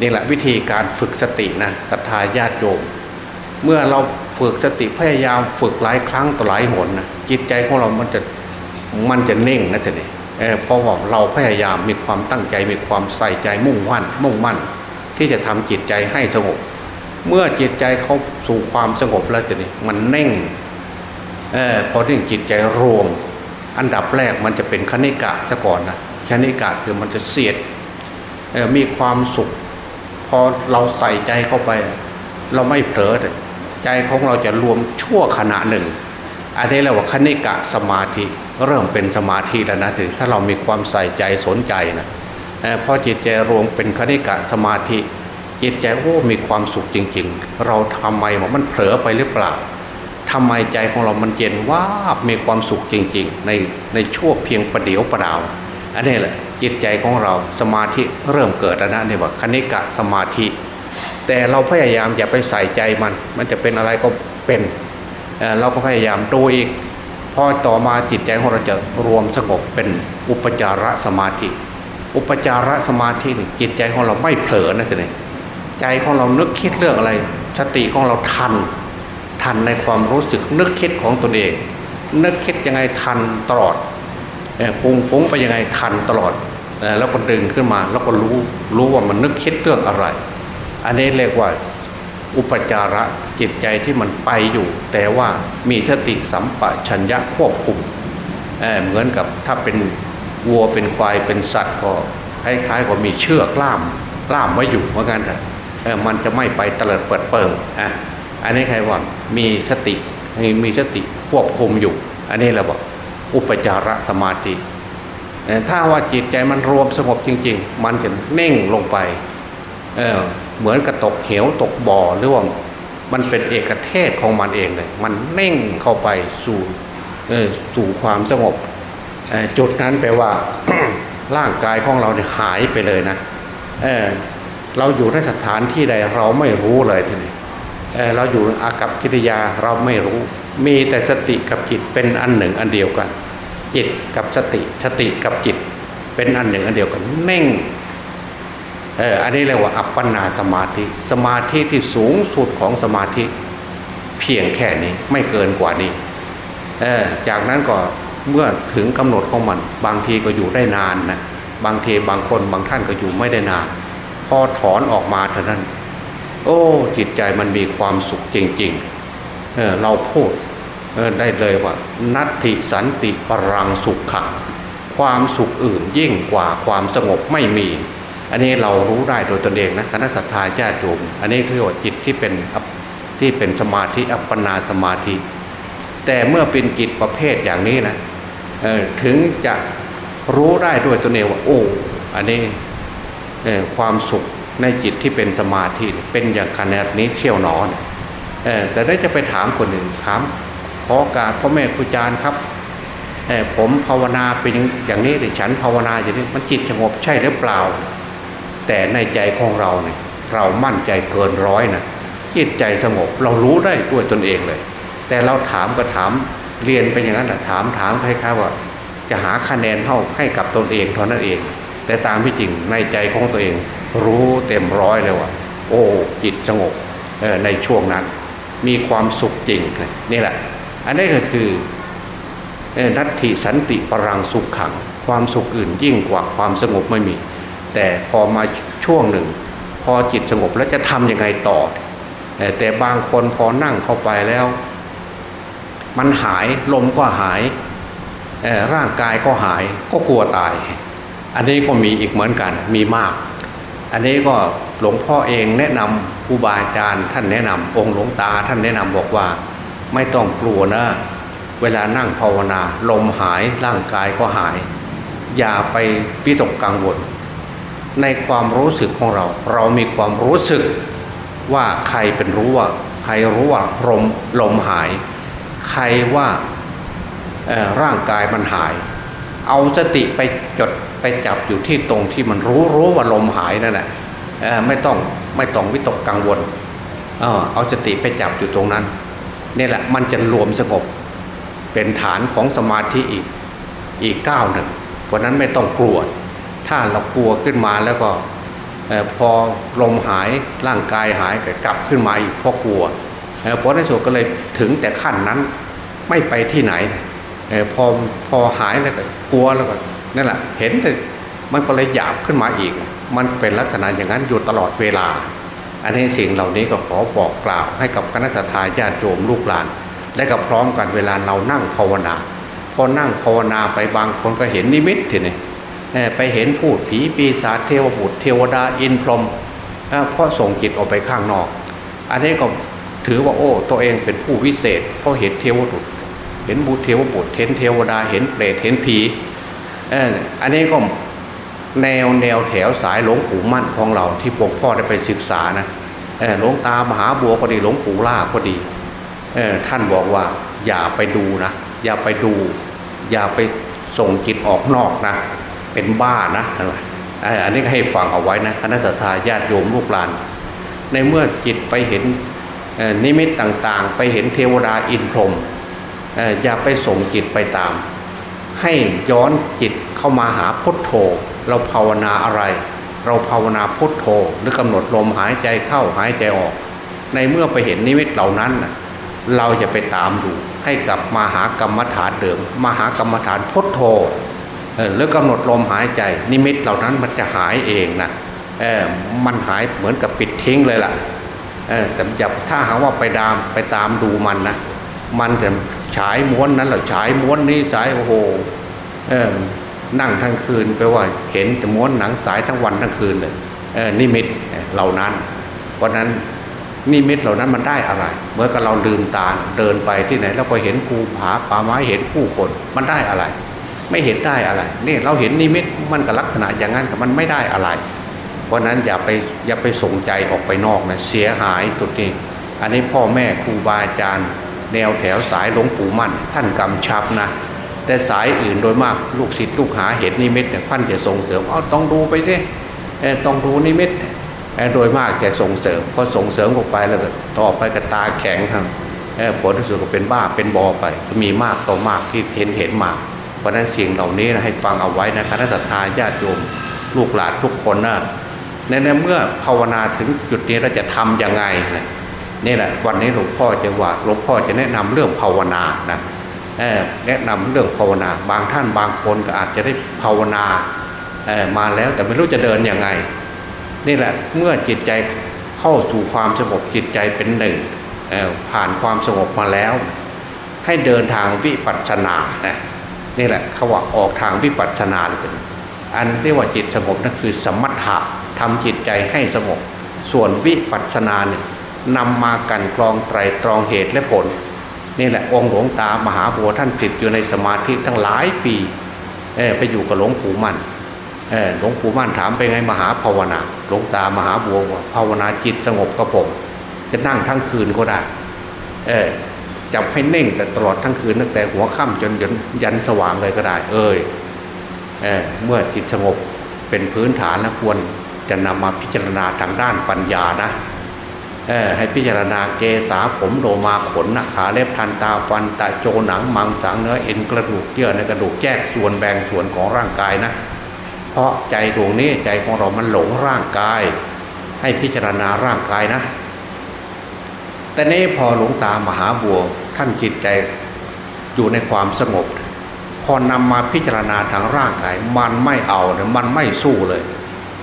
นี่แหละวิธีการฝึกสตินะศรัทธาญาติโยมเมื่อเราฝึกสติพยายามฝึกหลายครั้งต่อหลายหนนะจิตใจของเรามันจะมันจะเน่งนะทีนี้เพราะว่าเราพยายามมีความตั้งใจมีความใส่ใจมุ่งมั่น มุ่งมั่น ที่จะทำจิตใจให้สงบ เมื่อจิตใจเขาสู่ความสงบแล้วทีนี้มันเน่งเออพอที่จิตใจรวม อันดับแรกมันจะเป็นคณิกะซะก่อนนะคณิกะคือมันจะเสียดมีความสุข พอเราใส่ใจเข้าไป เราไม่เผลอใจของเราจะรวมชั่วขณะหนึ่งอันนี้เรียกว่าคณิกะสมาธิเริ่มเป็นสมาธิแล้วนะถึงถ้าเรามีความใส่ใจสนใจนะพอจิตใจรวมเป็นคณิกะสมาธิ จิตใจโอ้มีความสุขจริง ๆ เราทำไมมันเผลอไปหรือเปล่าทำไมใจของเรามันเย็นว่ามีความสุขจริง ๆ ในในชั่วเพียงประเดียวประดาว อันนี้แหละ จิตใจของเราสมาธิเริ่มเกิดแล้วนะเนี่ยว่าคณิกะสมาธิ แต่เราพยายามอย่าไปใส่ใจมัน มันจะเป็นอะไรก็เป็นเราก็พยายามดูอีกพอต่อมาจิตใจของเราจะรวมสงบเป็นอุปจารสมาธิ อุปจารสมาธิจิตใจของเราไม่เผลอนะทีนี้ใจของเรานึกคิดเรื่องอะไรสติของเราทัน ทันในความรู้สึกนึกคิดของตนเอง นึกคิดยังไงทันตลอด ปุงฟุ้งไปยังไงทันตลอดแล้วก็ดึงขึ้นมาแล้วก็รู้รู้ว่ามันนึกคิดเรื่องอะไร อันนี้เรียกว่าอุปจาระจิตใจที่มันไปอยู่ แต่ว่ามีสติสัมปชัญญะควบคุมเเหมือนกับถ้าเป็นวัวเป็นควายเป็นสัตว์ก็คล้ายๆกับมีเชือกล่ามล่ามไว้อยู่เหมือนกันแต่มันจะไม่ไปเตลิดเปิดเปิงอะอันนี้ใครว่ามีสติมีสติควบคุมอยู่ อันนี้เราบอก อุปจาระสมาธิถ้าว่าจิตใจมันรวมสงบจริง ๆ มันจะเน่งลงไปเเหมือนกับตกเหวตกบ่อหรือว่ามันเป็นเอกเทศของมันเองเลย มันเน่งเข้าไปสู่สู่ความสงบจุดนั้นแปลว่าร่างกายของเราเนี่ยหายไปเลยนะเเราอยู่ในสถานที่ใดเราไม่รู้เลยทีนี้เเราอยู่อากับกิริยาเราไม่รู้ มีแต่สติกับจิตเป็นอันหนึ่งอันเดียวกัน จิตกับสติสติกับจิต เป็นอันหนึ่งอันเดียวกันเน่งเอออันนี้เรียกว่าอัปปนาสมาธิ สมาธิที่สูงสุดของสมาธิ เพียงแค่นี้ไม่เกินกว่านี้เออจากนั้นก็เมื่อถึงกำหนดของมัน บางทีก็อยู่ได้นานนะบางทีบางคนบางท่านก็อยู่ไม่ได้นาน พอถอนออกมาเท่านั้น โอ้จิตใจมันมีความสุขจริง ๆ เเราพูดได้เลยว่า นัตติสันติปรังสุขขังความสุขอื่นยิ่งกว่าความสงบไม่มี อันนี้เรารู้ได้โดยตนเองนะคณะสัตยาญาติโยมอันนี้คือว่าจิตที่เป็นที่เป็นสมาธิอัปปนาสมาธิ แต่เมื่อเป็นจิตประเภทอย่างนี้นะถึงจะรู้ได้ด้วยตนเองว่าโอ้อันนี้ความสุขในจิตที่เป็นสมาธิเป็นอย่างขนาดนี้เชี่ยวนอน แต่ได้จะไปถามคนอื่นถามขอการพ่อแม่ครูอาจารย์ครับผมภาวนาเป็นอย่างนี้หรือฉันภาวนาอย่างนี้มันจิตสงบใช่หรือเปล่า แต่ในใจของเราเนี่ยเรามั่นใจเกินร้อยนะจิตใจสงบเรารู้ได้ด้วยตนเองเลย แต่เราถามก็ถามเรียนเป็นอย่างนั้นแหละถามถามคล้ายๆว่า จะหาคะแนนเท่าให้กับตนเองเท่านั้นเอง แต่ตามที่จริงในใจของตัวเอง รู้เต็มร้อยเลยว่า โอ้จิตสงบในช่วงนั้น มีความสุขจริงนี่แหละ อันนี้ก็คือนัตถิสันติปรังสุขขัง ความสุขอื่นยิ่งกว่าความสงบไม่มี แต่พอมาช่วงหนึ่ง พอจิตสงบแล้วจะทำยังไงต่อ แต่บางคนพอนั่งเข้าไปแล้ว มันหายลมก็หายร่างกายก็หายก็กลัวตาย อันนี้ก็มีอีกเหมือนกันมีมาก อันนี้ก็หลวงพ่อเองแนะนำ ครูบาอาจารย์ท่านแนะนำองค์หลวงตาท่านแนะนำบอกว่า ไม่ต้องกลัวนะ เวลานั่งภาวนา ลมหายร่างกายก็หาย อย่าไปวิตกกังวล ในความรู้สึกของเรา เรามีความรู้สึกว่าใครเป็นรู้ว่า ใครรู้ว่าลมลมหาย ใครว่าร่างกายมันหาย เอาสติไปจดไปจับอยู่ที่ตรงที่มันรู้รู้ว่าลมหายนั่นแหละไม่ต้อง ไม่ต้องวิตกกังวลเอาสติไปจับอยู่ตรงนั้นนี่แหละมันจะรวมสงบ เป็นฐานของสมาธิอีกอีกก้าวหนึ่งเพราะนั้นไม่ต้องกลัว ถ้าเรากลัวขึ้นมาแล้วก็พอลมหายร่างกายหายก็กลับขึ้นมาอีกเพราะกลัวเพราะในสุดก็เลยถึงแต่ขั้นนั้นไม่ไปที่ไหนพอพอหายแล้วก็กลัวแล้วก็นั่นแหละเห็นแต่มันก็เลยหยาบขึ้นมาอีก มันเป็นลักษณะอย่างนั้นอยู่ตลอดเวลา อันนี้สิ่งเหล่านี้ก็ขอบอกกล่าวให้กับคณะสัตยาญาติโยมลูกหลาน และก็พร้อมกันเวลาเรานั่งภาวนาพอนั่งภาวนาไปบางคนก็เห็นนิมิตทีนี่ไปเห็นพูดผีปีศาจเทวบุตรเทวดาอินพรหมเพราะส่งจิตออกไปข้างนอก อันนี้ก็ถือว่าโอ้ ตัวเองเป็นผู้วิเศษ เพราะเห็นเทวบุตรเห็นบุตรเทวบุตรเห็นเทวดาเห็นเปรตเห็นผีอันนี้ก็ แนวแนวแถวสายหลวงปู่มั่นของเราที่พวกพ่อได้ไปศึกษานะหลวงตามหาบัวก็ดีหลวงปู่ล่าก็ดีท่านบอกว่าอย่าไปดูนะ อย่าไปดู อย่าไปส่งจิตออกนอกนะ เป็นบ้านะอันนี้ให้ฟังเอาไว้นะคณะสัตยาญาติโยมลูกหลาน ในเมื่อจิตไปเห็นนิมิตต่างๆ ไปเห็นเทวดาอินพรหมอย่าไปส่งจิตไปตาม ให้ย้อนจิตเข้ามาหาพุทโธ เราภาวนาอะไร เราภาวนาพุทโธหรือกำหนดลมหายใจเข้าหายใจออก ในเมื่อไปเห็นนิมิตเหล่านั้น เราจะไปตามดูให้กลับมาหากรรมฐานเดิมมาหากรรมฐานพุทโธหรือกำหนดลมหายใจ นิมิตเหล่านั้นมันจะหายเองนะเออมันหายเหมือนกับปิดทิ้งเลยล่ะเออแต่อย่าถ้าหาว่าไปตามไปตามดูมันนะมันจะฉายม้วนนั้นหรือฉายม้วนนี้สายโอ้โหเออ นั่งทั้งคืนไปว่าเห็นแต่ม้วนหนังสายทั้งวันทั้งคืนเลยเนิมิตเหล่านั้น เพราะนั้นนิมิตเหล่านั้นมันได้อะไร เมื่อกับเราลืมตาเดินไปที่ไหนแล้วก็เห็นภูผาป่าไม้เห็นผู้คนมันได้อะไร ไม่เห็นได้อะไรนี่เราเห็นนิมิตมันกับลักษณะอย่างนั้นแต่มันไม่ได้อะไร เพราะนั้นอย่าไปอย่าไปส่งใจออกไปนอกนะเสียหายตุดนี้อันนี้พ่อแม่ครูบาอาจารย์ แนวแถวสายหลวงปู่มั่น ท่านกำชับนะ แต่สายอื่นโดยมากลูกศิษย์ลูกหาเห็นนิมิตเนี่ยท่านจะส่งเสริมเอาต้องดูไปสิต้องดูนิมิตโดยมากจะส่งเสริมพอส่งเสริมออกไปแล้วก็ต่อไปกับตาแข็งทำผลที่สุดก็เป็นบ้าเป็นบอไปมีมากต่อมากที่เห็นเห็นมาก เพราะนั้นเสิ่งเหล่านี้นะให้ฟังเอาไว้นะคณะสัตยาญาติโยมลูกหลานทุกคนนะในเมื่อภาวนาถึงจุดนี้เราจะทํำยังไงนะนี่แหละวันนี้หลวงพ่อจะว่าหลวงพ่อจะแนะนำเรื่องภาวนานะ แนะนำเรื่องภาวนา บางท่านบางคนก็อาจจะได้ภาวนามาแล้วแต่ไม่รู้จะเดินยังไง นี่แหละเมื่อจิตใจเข้าสู่ความสงบจิตใจเป็นหนึ่งผ่านความสงบมาแล้ว ให้เดินทางวิปัสสนานะนี่แหละเขาว่าออกทางวิปัสสนาเลยอันที่ว่าจิตสงบนั่นคือสมถะทำจิตใจให้สงบส่วนวิปัสสนาเนี่ยนำมากันกรองไตรตรองเหตุและผล นี่แหละองค์หลวงตามหาบัวท่านติดอยู่ในสมาธิทั้งหลายปีเออไปอยู่กับหลวงปู่มั่นเออหลวงปู่มั่นถามไปไงมหาภาวนาหลวงตามหาบัวภาวนาจิตสงบกระผมจะนั่งทั้งคืนก็ได้เออจับให้เน่งแต่ตลอดทั้งคืนตั้งแต่หัวค่ำจนยันสว่างเลยก็ได้ เอ้ยเออเมื่อจิตสงบเป็นพื้นฐานแล้วควรจะนำมาพิจารณาทางด้านปัญญานะ ให้พิจารณาเกษาผมโลมาขนนะขาเล็บทันตาฟันตาโจหนังมังสังเนื้อเอ็นกระดูกเยื่อในกระดูกแยกส่วนแบ่งส่วนของร่างกายนะ เพราะใจดวงนี้ใจของเรามันหลงร่างกาย ให้พิจารณาร่างกายนะ แต่นี้พอหลวงตามหาบัวท่านจิตใจอยู่ในความสงบ พอนำมาพิจารณาทางร่างกาย มันไม่เอาเนี่ยมันไม่สู้เลย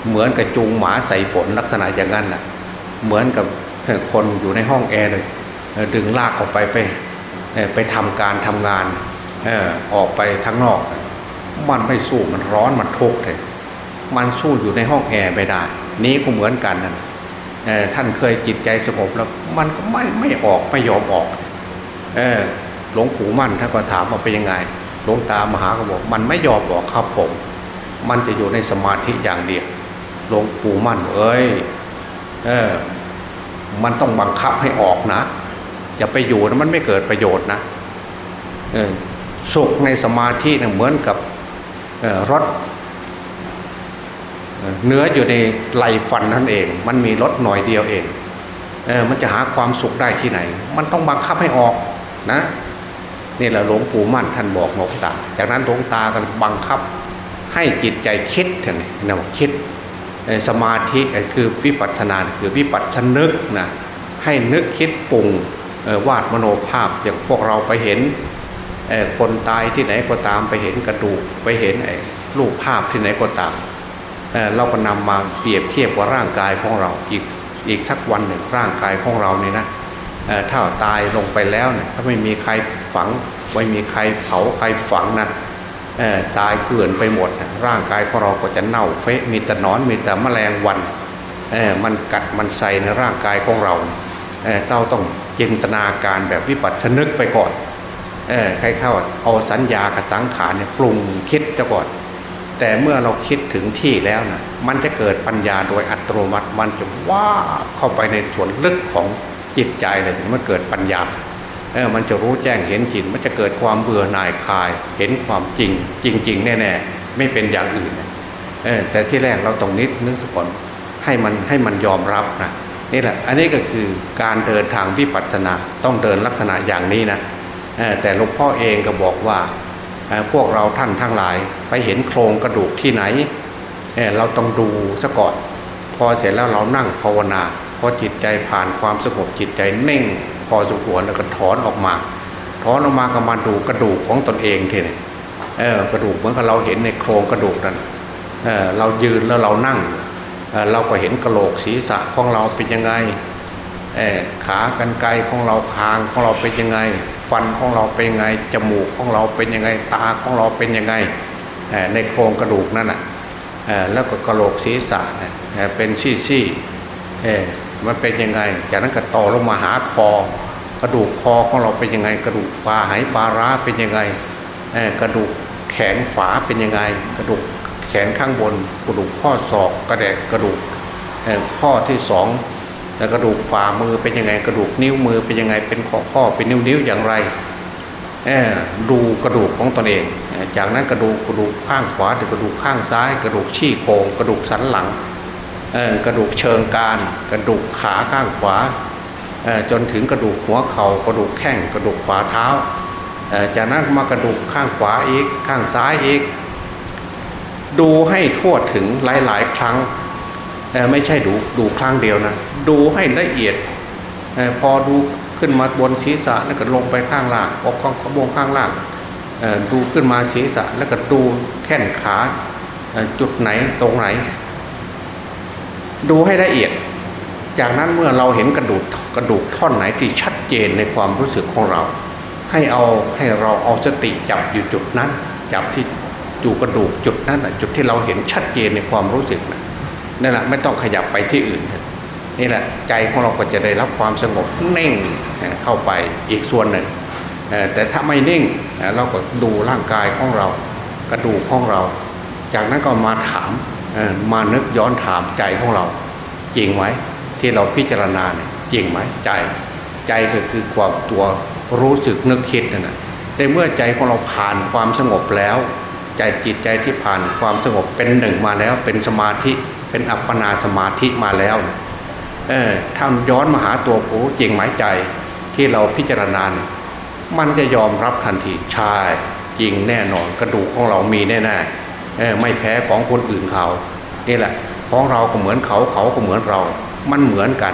เหมือนกับจูงหมาใส่ฝนลักษณะอย่างนั้นแหละเหมือนกับ คนอยู่ในห้องแอร์เลยดึงลากออกไปไปไปทำการทำงานออกไปทั้งนอก มันไม่สู้มันร้อนมันทุกข์เลยมันสู้อยู่ในห้องแอร์ไม่ได้ นี้ก็เหมือนกันนะท่านเคยจิตใจสงบแล้วมันก็ไม่ไม่ออกไม่ยอมออกหลวงปู่มั่นท่านก็ถามว่าเป็นยังไงหลวงตามหาก็บอกมันไม่ยอมบอกครับผม มันจะอยู่ในสมาธิอย่างเดียวหลวงปู่มั่นเอ้ยเออ มันต้องบังคับให้ออกนะ อย่าไปอยู่นะมันไม่เกิดประโยชน์นะสุขในสมาธิเนี่ยเหมือนกับรถเนื้ออยู่ในไหลฟันนั่นเอง มันมีรถหน่อยเดียวเองเออมันจะหาความสุขได้ที่ไหน มันต้องบังคับให้ออกนะนี่แหละหลวงปู่มั่นท่านบอกหลวงตา จากนั้นหลวงตาก็บังคับให้จิตใจคิดท่านนะคิด สมาธิคือวิปัสสนาคือวิปัสสนึกนะให้นึกคิดปรุงวาดมโนภาพอย่างพวกเราไปเห็นคนตายที่ไหนก็ตามไปเห็นกระดูกไปเห็นรูปภาพที่ไหนก็ตามเราก็นำมาเปรียบเทียบกับร่างกายของเราอีกอีกสักวันหนึ่งร่างกายของเราเนี่ยนะถ้าตายลงไปแล้วเนี่ยถ้าไม่มีใครฝังไม่มีใครเผาใครฝังนะ ตายเกลื่อนไปหมด ร่างกายของเราก็จะเน่าเฟะมีแต่นอนมีแต่แมลงวันมันกัดมันใส่ในร่างกายของเราเราต้องจินตนาการแบบวิปัสสนึกไปก่อนใครเข้าเอาสัญญากับสังขารเนี่ยปรุงคิดจะก่อน แต่เมื่อเราคิดถึงที่แล้วนะมันจะเกิดปัญญาโดยอัตโนมัติมันจะว่าเข้าไปในส่วนลึกของจิตใจเลยถึงมันเกิดปัญญา เออมันจะรู้แจ้งเห็นจริงมันจะเกิดความเบื่อหน่ายคลาย เห็นความจริง จริง ๆ แน่ๆไม่เป็นอย่างอื่นเออแต่ที่แรกเราต้องนิดนึกสักก่อนให้มันให้มันยอมรับนะนี่แหละ อันนี้ก็คือการเดินทางวิปัสสนาต้องเดินลักษณะอย่างนี้นะแต่หลวงพ่อเองก็บอกว่าพวกเราท่านทั้งหลายไปเห็นโครงกระดูกที่ไหนเเราต้องดูซะก่อน พอเสร็จแล้วเรานั่งภาวนาพอจิตใจผ่านความสงบจิตใจเน่ง พอสมควรแล้วก็ถอนออกมา ถอนออกมาก็มาดูกระดูกของตนเองทีนี้เออกระดูกเหมือนกับเราเห็นในโครงกระดูกนั้นเออเรายืนแล้วเรานั่งเเราก็เห็นกระโหลกศีรษะของเราเป็นยังไงเออขากันไกของเราคางของเราเป็นยังไง ฟันของเราเป็นยังไงจมูกของเราเป็นยังไงตาของเราเป็นยังไงในโครงกระดูกนั่นอะแล้วก็กระโหลกศีรษะเป็นซี่ๆ มันเป็นยังไง จากนั้นก็ต่อลงมาหาคอ กระดูกคอของเราเป็นยังไง กระดูกปลาหายปลาร้าเป็นยังไงกระดูกแขนขวาเป็นยังไง กระดูกแขนข้างบน กระดูกข้อศอกกระแดกกระดูกข้อที่สองแล้วกระดูกฝ่ามือเป็นยังไง กระดูกนิ้วมือเป็นยังไงเป็นข้อข้อเป็นนิ้วนิ้วอย่างไรดูกระดูกของตนเอง จากนั้นกระดูกกระดูกข้างขวาหรือกระดูกข้างซ้าย กระดูกชี้โครงกระดูกสันหลัง กระดูกเชิงการ กระดูกขาข้างขวาจนถึงกระดูกหัวเขา่ากระดูกแข้งกระดูกฝ่าเท้าจากนั้นมากระดูกข้างขวาอีกข้างซ้ายอีก ดูให้ทั่วถึงหลาย ๆ ครั้งไม่ใช่ดูดูครั้งเดียวนะดูให้ละเอียดพอดูขึ้นมาบนศีรษะแล้วก็ลงไปข้างล่างออกข้างขบวงข้างล่างดูขึ้นมาศีรษะแล้วก็ดูแข้นขาจุดไหนตรงไหน ดูให้ละเอียด จากนั้นเมื่อเราเห็นกระดูกกระดูกท่อนไหนที่ชัดเจนในความรู้สึกของเรา ให้เอาให้เราเอาสติจับอยู่จุดนั้น จับที่อยู่กระดูกจุดนั้นจุดที่เราเห็นชัดเจนในความรู้สึกนั่นแหละไม่ต้องขยับไปที่อื่น นี่แหละใจของเราก็จะได้รับความสงบเน่งเข้าไปอีกส่วนหนึ่ง แต่ถ้าไม่นิ่งเราก็ดูร่างกายของเรา กระดูกของเรา จากนั้นก็มาถาม มานึกย้อนถามใจของเรา จริงไหมที่เราพิจารณาเนี่ยจริงไหมใจ ใจก็คือความตัวรู้สึกนึกคิดนะ่ะในเมื่อใจของเราผ่านความสงบแล้ว ใจจิตใจที่ผ่านความสงบเป็นหนึ่งมาแล้ว เป็นสมาธิเป็นอัปปนาสมาธิมาแล้วเออทำย้อนมาหาตัวผู้จริงไหมใจที่เราพิจารณานมันจะยอมรับทันทีใช่จริงแน่นอนกระดูกของเรามีแน่ๆ ไม่แพ้ของคนอื่นเขานี่แหละของเราก็เหมือนเขาเขาก็เหมือนเรา มันเหมือนกัน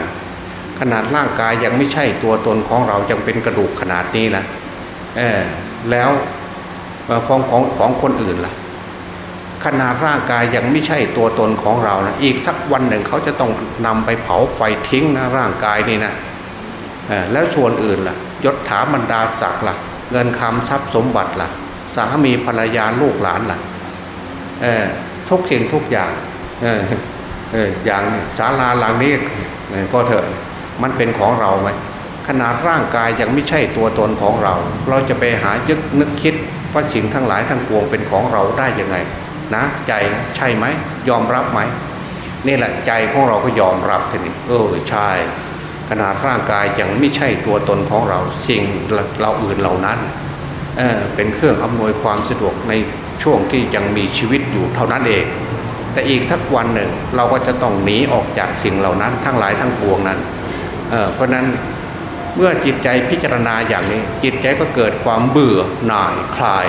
ขนาดร่างกายยังไม่ใช่ตัวตนของเรายังเป็นกระดูกขนาดนี้ละเออแล้วของของของคนอื่นล่ะ ขนาดร่างกายยังไม่ใช่ตัวตนของเรานะอีกสักวันหนึ่งเขาจะต้องนำไปเผาไฟทิ้งนะร่างกายนี่นะแล้วส่วนอื่นล่ะยศถาบรรดาศักดิ์ล่ะ เงินคำทรัพย์สมบัติล่ะ สามีภรรยาลูกหลานล่ะ ทุกสิ่งทุกอย่างออเอออย่างศาลาหลังนี้ก็เถอะมันเป็นของเราไหมขนาดร่างกายยังไม่ใช่ตัวตนของเรา เราจะไปหายึดนึกคิดว่าสิ่งทั้งหลายทั้งปวงเป็นของเราได้ยังไง นะใจใช่ไหมยอมรับไหมนี่แหละใจของเราก็ยอมรับทีนี้เออใช่ ขนาดร่างกายยังไม่ใช่ตัวตนของเรา สิ่งเราอื่นเหล่านั้นเออเป็นเครื่องอำนวยความสะดวกใน ช่วงที่ยังมีชีวิตอยู่เท่านั้นเอง แต่อีกสักวันหนึ่งเราก็จะต้องหนีออกจากสิ่งเหล่านั้นทั้งหลายทั้งปวงนั้นเเพราะนั้นเมื่อจิตใจพิจารณาอย่างนี้ จิตใจก็เกิดความเบื่อหน่ายคลาย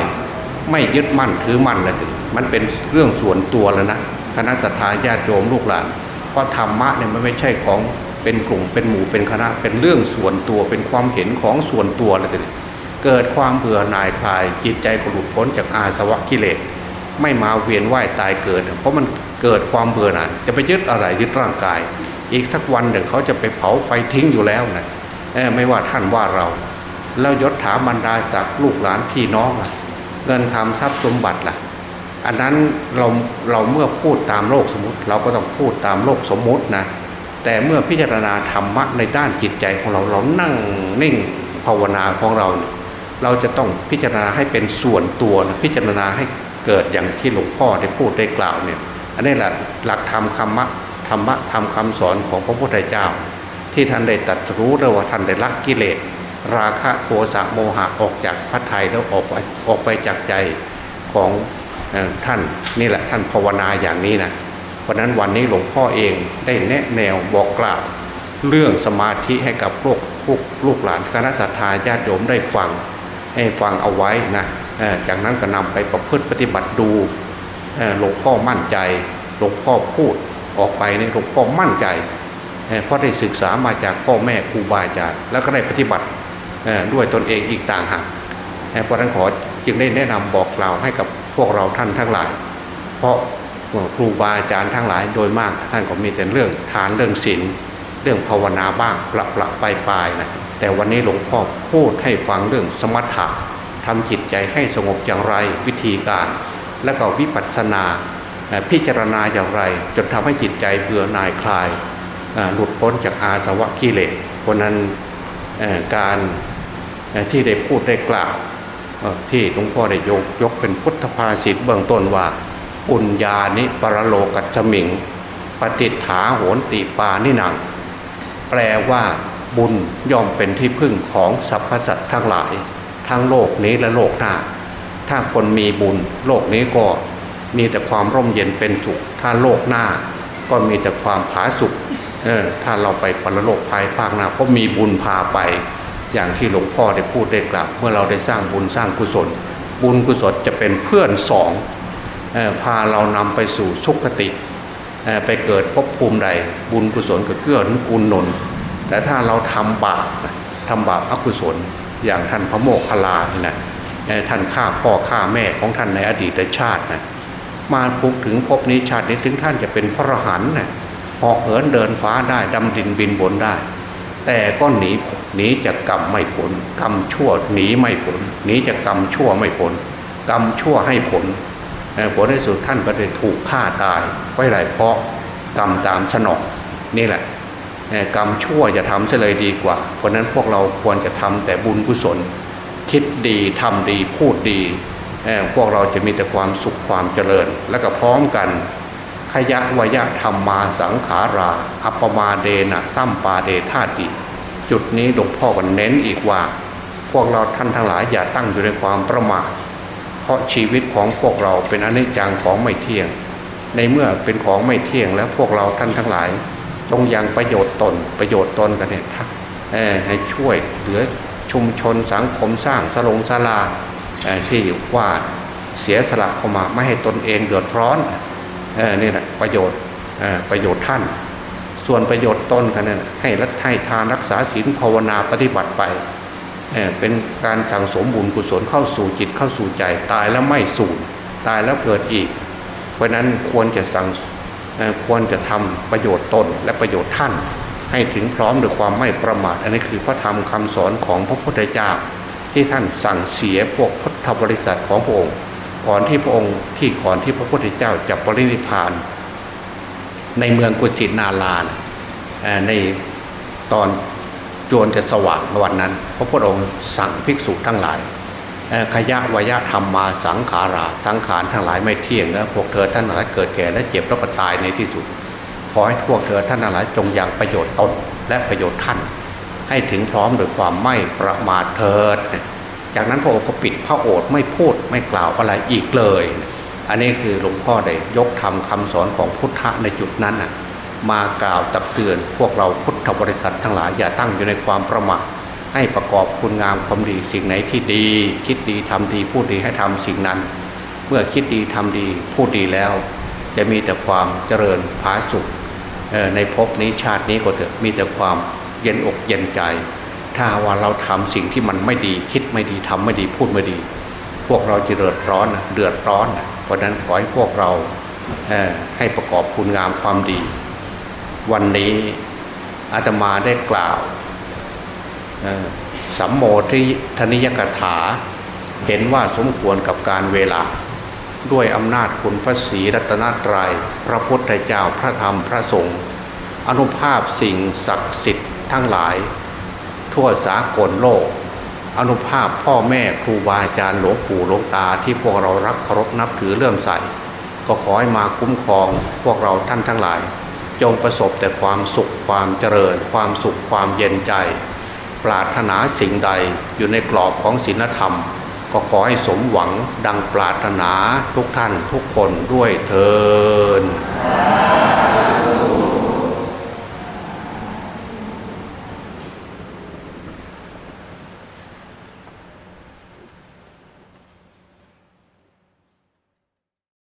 ไม่ยึดมั่นถือมั่นแล้วถึงมันเป็นเรื่องส่วนตัวแล้วนะคณะสัตยาญาติโยมลูกหลานเพราะธรรมะเนี่ยมันไม่ใช่ของเป็นกลุ่มเป็นหมู่เป็นคณะเป็นเรื่องส่วนตัวเป็นความเห็นของส่วนตัวเลย เกิดความเบื่อหน่ายคลาย จิตใจก็หลุดพ้นจากอาสวะกิเลสไม่มาเวียนว่ายตายเกิด เพราะมันเกิดความเบื่อหน่ายจะไปยึดอะไรยึดร่างกาย อีกสักวันหนึ่งเขาจะไปเผาไฟทิ้งอยู่แล้วนะไม่ว่าท่านว่าเรา แล้วยศถาบรรดาศักดิ์ลูกหลานพี่น้องล่ะเงินคำทรัพย์สมบัติล่ะอันนั้นเราเราเมื่อพูดตามโลกสมมติ เราก็ต้องพูดตามโลกสมมตินะแต่เมื่อพิจารณาธรรมะในด้านจิตใจของเราเรานั่งนิ่งภาวนาของเราเเราจะต้องพิจารณาให้เป็นส่วนตัวนะพิจารณาให้เกิดอย่างที่หลวงพ่อได้พูดได้กล่าวเนี่ยอันนี้แหละหลักธรรมคำมะธรรมะธรรมคำสอนของพระพุทธเจ้า ที่ท่านได้ตัดรู้แล้วว่าท่านได้ละกิเลส ราคะโทสะโมหะออกจากพระทัยแล้วออกไปออกไปจากใจของท่านนี่แหละท่านภาวนาอย่างนี้นะเพราะนั้นวันนี้หลวงพ่อเองได้แนะแนวบอกกล่าว เรื่องสมาธิให้กับลูกลูกลูกหลานคณะสัตยาญาติโยมได้ฟัง ให้ฟังเอาไว้นะจากนั้นก็นำไปประพฤติปฏิบัติดูหลวงพ่อมั่นใจหลวงพ่อพูดออกไปในหลวงพ่อมั่นใจเพราะได้ศึกษามาจากพ่อแม่ครูบาอาจารย์แล้วก็ได้ปฏิบัติด้วยตนเองอีกต่างหากเพราะนั้นขอจึงได้แนะนำบอกกล่าวให้กับพวกเราท่านทั้งหลาย เพราะครูบาอาจารย์ทั้งหลายโดยมากท่านก็มีแต่เรื่องทานเรื่องศีลเรื่องภาวนาบ้างปละปละปลายปลายนะ แต่วันนี้หลวงพ่อพูดให้ฟังเรื่องสมถะทำจิตใจให้สงบอย่างไรวิธีการ และก็วิปัสสนาพิจารณาอย่างไร จนทำให้จิตใจเบื่อหน่ายคลายหลุดพ้นจากอาสวะกิเลสเพราะนั้นการที่ได้พูดได้กล่าวที่หลวงพ่อได้ยกยกเป็นพุทธภาษิตเบื้องต้นว่า ปุญญานิปรโลกัจมิง ปฏิฐาโหนติปานิหนัง แปลว่า บุญย่อมเป็นที่พึ่งของสรรพสัตว์ทั้งหลาย ทั้งโลกนี้และโลกหน้า ถ้าคนมีบุญ โลกนี้ก็มีแต่ความร่มเย็นเป็นสุข ถ้าโลกหน้าก็มีแต่ความผาสุขเออถ้าเราไปปรโลกภายภาคหน้าเพราะมีบุญพาไป อย่างที่หลวงพ่อได้พูดได้กล่าวเมื่อเราได้สร้างบุญสร้างกุศล บุญกุศลจะเป็นเพื่อนสองพาเรานำไปสู่สุขติไปเกิดภพภูมิใดบุญกุศลก็เกื้อกูลหนุน แต่ถ้าเราทำบาปทำบาปอกุศล อย่างท่านพระโมคคัลลานะท่านฆ่าพ่อฆ่าแม่ของท่านในอดีตชาตินะมาพุกถึงพบนี้ชาตินี้ถึงท่านจะเป็นพระหันนะเหาะเหินเดินฟ้าได้ดำดินบินบนได้ แต่ก็หนีหนีจากกรรมไม่ผลกรรมชั่วหนีไม่ผลหนีจากกรรมชั่วไม่ผลกรรมชั่วให้ผลผลในสุดท่านก็ได้ถูกฆ่าตายไว้ไรเพราะกรรมตามสนองนี่แหละ กรรมชั่วจะทำเฉลยดีกว่า เพราะนั้นพวกเราควรจะทำแต่บุญกุศล คิดดีทำดีพูดดี พวกเราจะมีแต่ความสุขความเจริญ และก็พร้อมกัน ขยะวยะธรรมมาสังขารา อัปมาเดนะซัมปาเดธาติ จุดนี้หลวงพ่อก็เน้นอีกว่า พวกเราท่านทั้งหลายอย่าตั้งอยู่ในความประมาทเพราะชีวิตของพวกเราเป็นอนิจจังของไม่เที่ยง ในเมื่อเป็นของไม่เที่ยงแล้วพวกเราท่านทั้งหลาย จงยังประโยชน์ตนประโยชน์ตนกันเนี่ยให้ช่วยเหลือชุมชนสังคมสร้างสลงศาลาที่ว่าเสียสละเข้ามาไม่ให้ตนเองเดือดร้อนนี่แหละประโยชน์ประโยชน์ท่าน ส่วนประโยชน์ตนกันนั้นให้รัฐให้ทานรักษาศีลภาวนาปฏิบัติไปเเป็นการสั่งสมบุญกุศลเข้าสู่จิตเข้าสู่ใจตายแล้วไม่สูญตายแล้วเกิดอีก เพราะนั้นควรจะสั่ง ควรจะทำประโยชน์ตนและประโยชน์ท่าน ให้ถึงพร้อมด้วยความไม่ประมาท อันนี้คือพระธรรมคำสอนของพระพุทธเจ้า ที่ท่านสั่งเสียพวกพุทธบริษัทของพระองค์ ก่อนที่พระองค์ที่ก่อนที่พระพุทธเจ้าจะปรินิพาน ในเมืองกุสินาลานในตอนจวนจะสว่างวันนั้น พระพุทธองค์สั่งภิกษุทั้งหลาย ขยะวยะธรรมมาสังขารา สังขารทั้งหลายไม่เที่ยงนะพวกเธอท่านหลายเกิดแก่และเจ็บแล้วก็ตายในที่สุด ขอให้พวกเธอท่านหลายจงอยังประโยชน์ตนและประโยชน์ท่าน ให้ถึงพร้อมโดยความไม่ประมาทเถิด จากนั้นพระองค์ก็ปิดพระโอษฐ์ไม่พูดไม่กล่าวอะไรอีกเลย อันนี้คือหลวงพ่อได้ยกธรรมคาสอนของพุทธะในจุดนั้นมากล่าวตักเตือนพวกเราพุทธบริษัททั้งหลายอย่าตั้งอยู่ในความประมาท ให้ประกอบคุณงามความดีสิ่งไหนที่ดี คิดดีทำดีพูดดีให้ทำสิ่งนั้น เมื่อคิดดีทำดีพูดดีแล้ว จะมีแต่ความเจริญผาสุขในภพนี้ชาตินี้ก็เถอะมีแต่ความเย็นอกเย็นใจ ถ้าว่าเราทำสิ่งที่มันไม่ดี คิดไม่ดีทำไม่ดีพูดไม่ดี พวกเราจะเดือดร้อนเดือดร้อน เพราะนั้นขอให้พวกเราให้ประกอบคุณงามความดี วันนี้อาตมาได้กล่าว สัมโมทิธนิยกถา เห็นว่าสมควรกับการเวลา ด้วยอำนาจคุณพระศรีรัตนตรยัย พระพุทธเจ้าพระธรรมพระสงฆ์อนุภาพสิ่งศักดิ์สิทธิ์ทั้งหลาย ทั่วสากลโลก อนุภาพพ่อแม่ครูบาอาจารย์หลวงปู่หลวงตาที่พวกเรารักเคารพนับถือเลื่อมใส ก็ขอให้มาคุ้มครองพวกเราท่านทั้งหลาย จงประสบแต่ความสุขความเจริญ ความสุขความเย็นใจ ปรารถนาสิ่งใดอยู่ในกรอบของศีลธรรม ก็ขอให้สมหวังดังปรารถนาทุกท่านทุกคนด้วยเทอ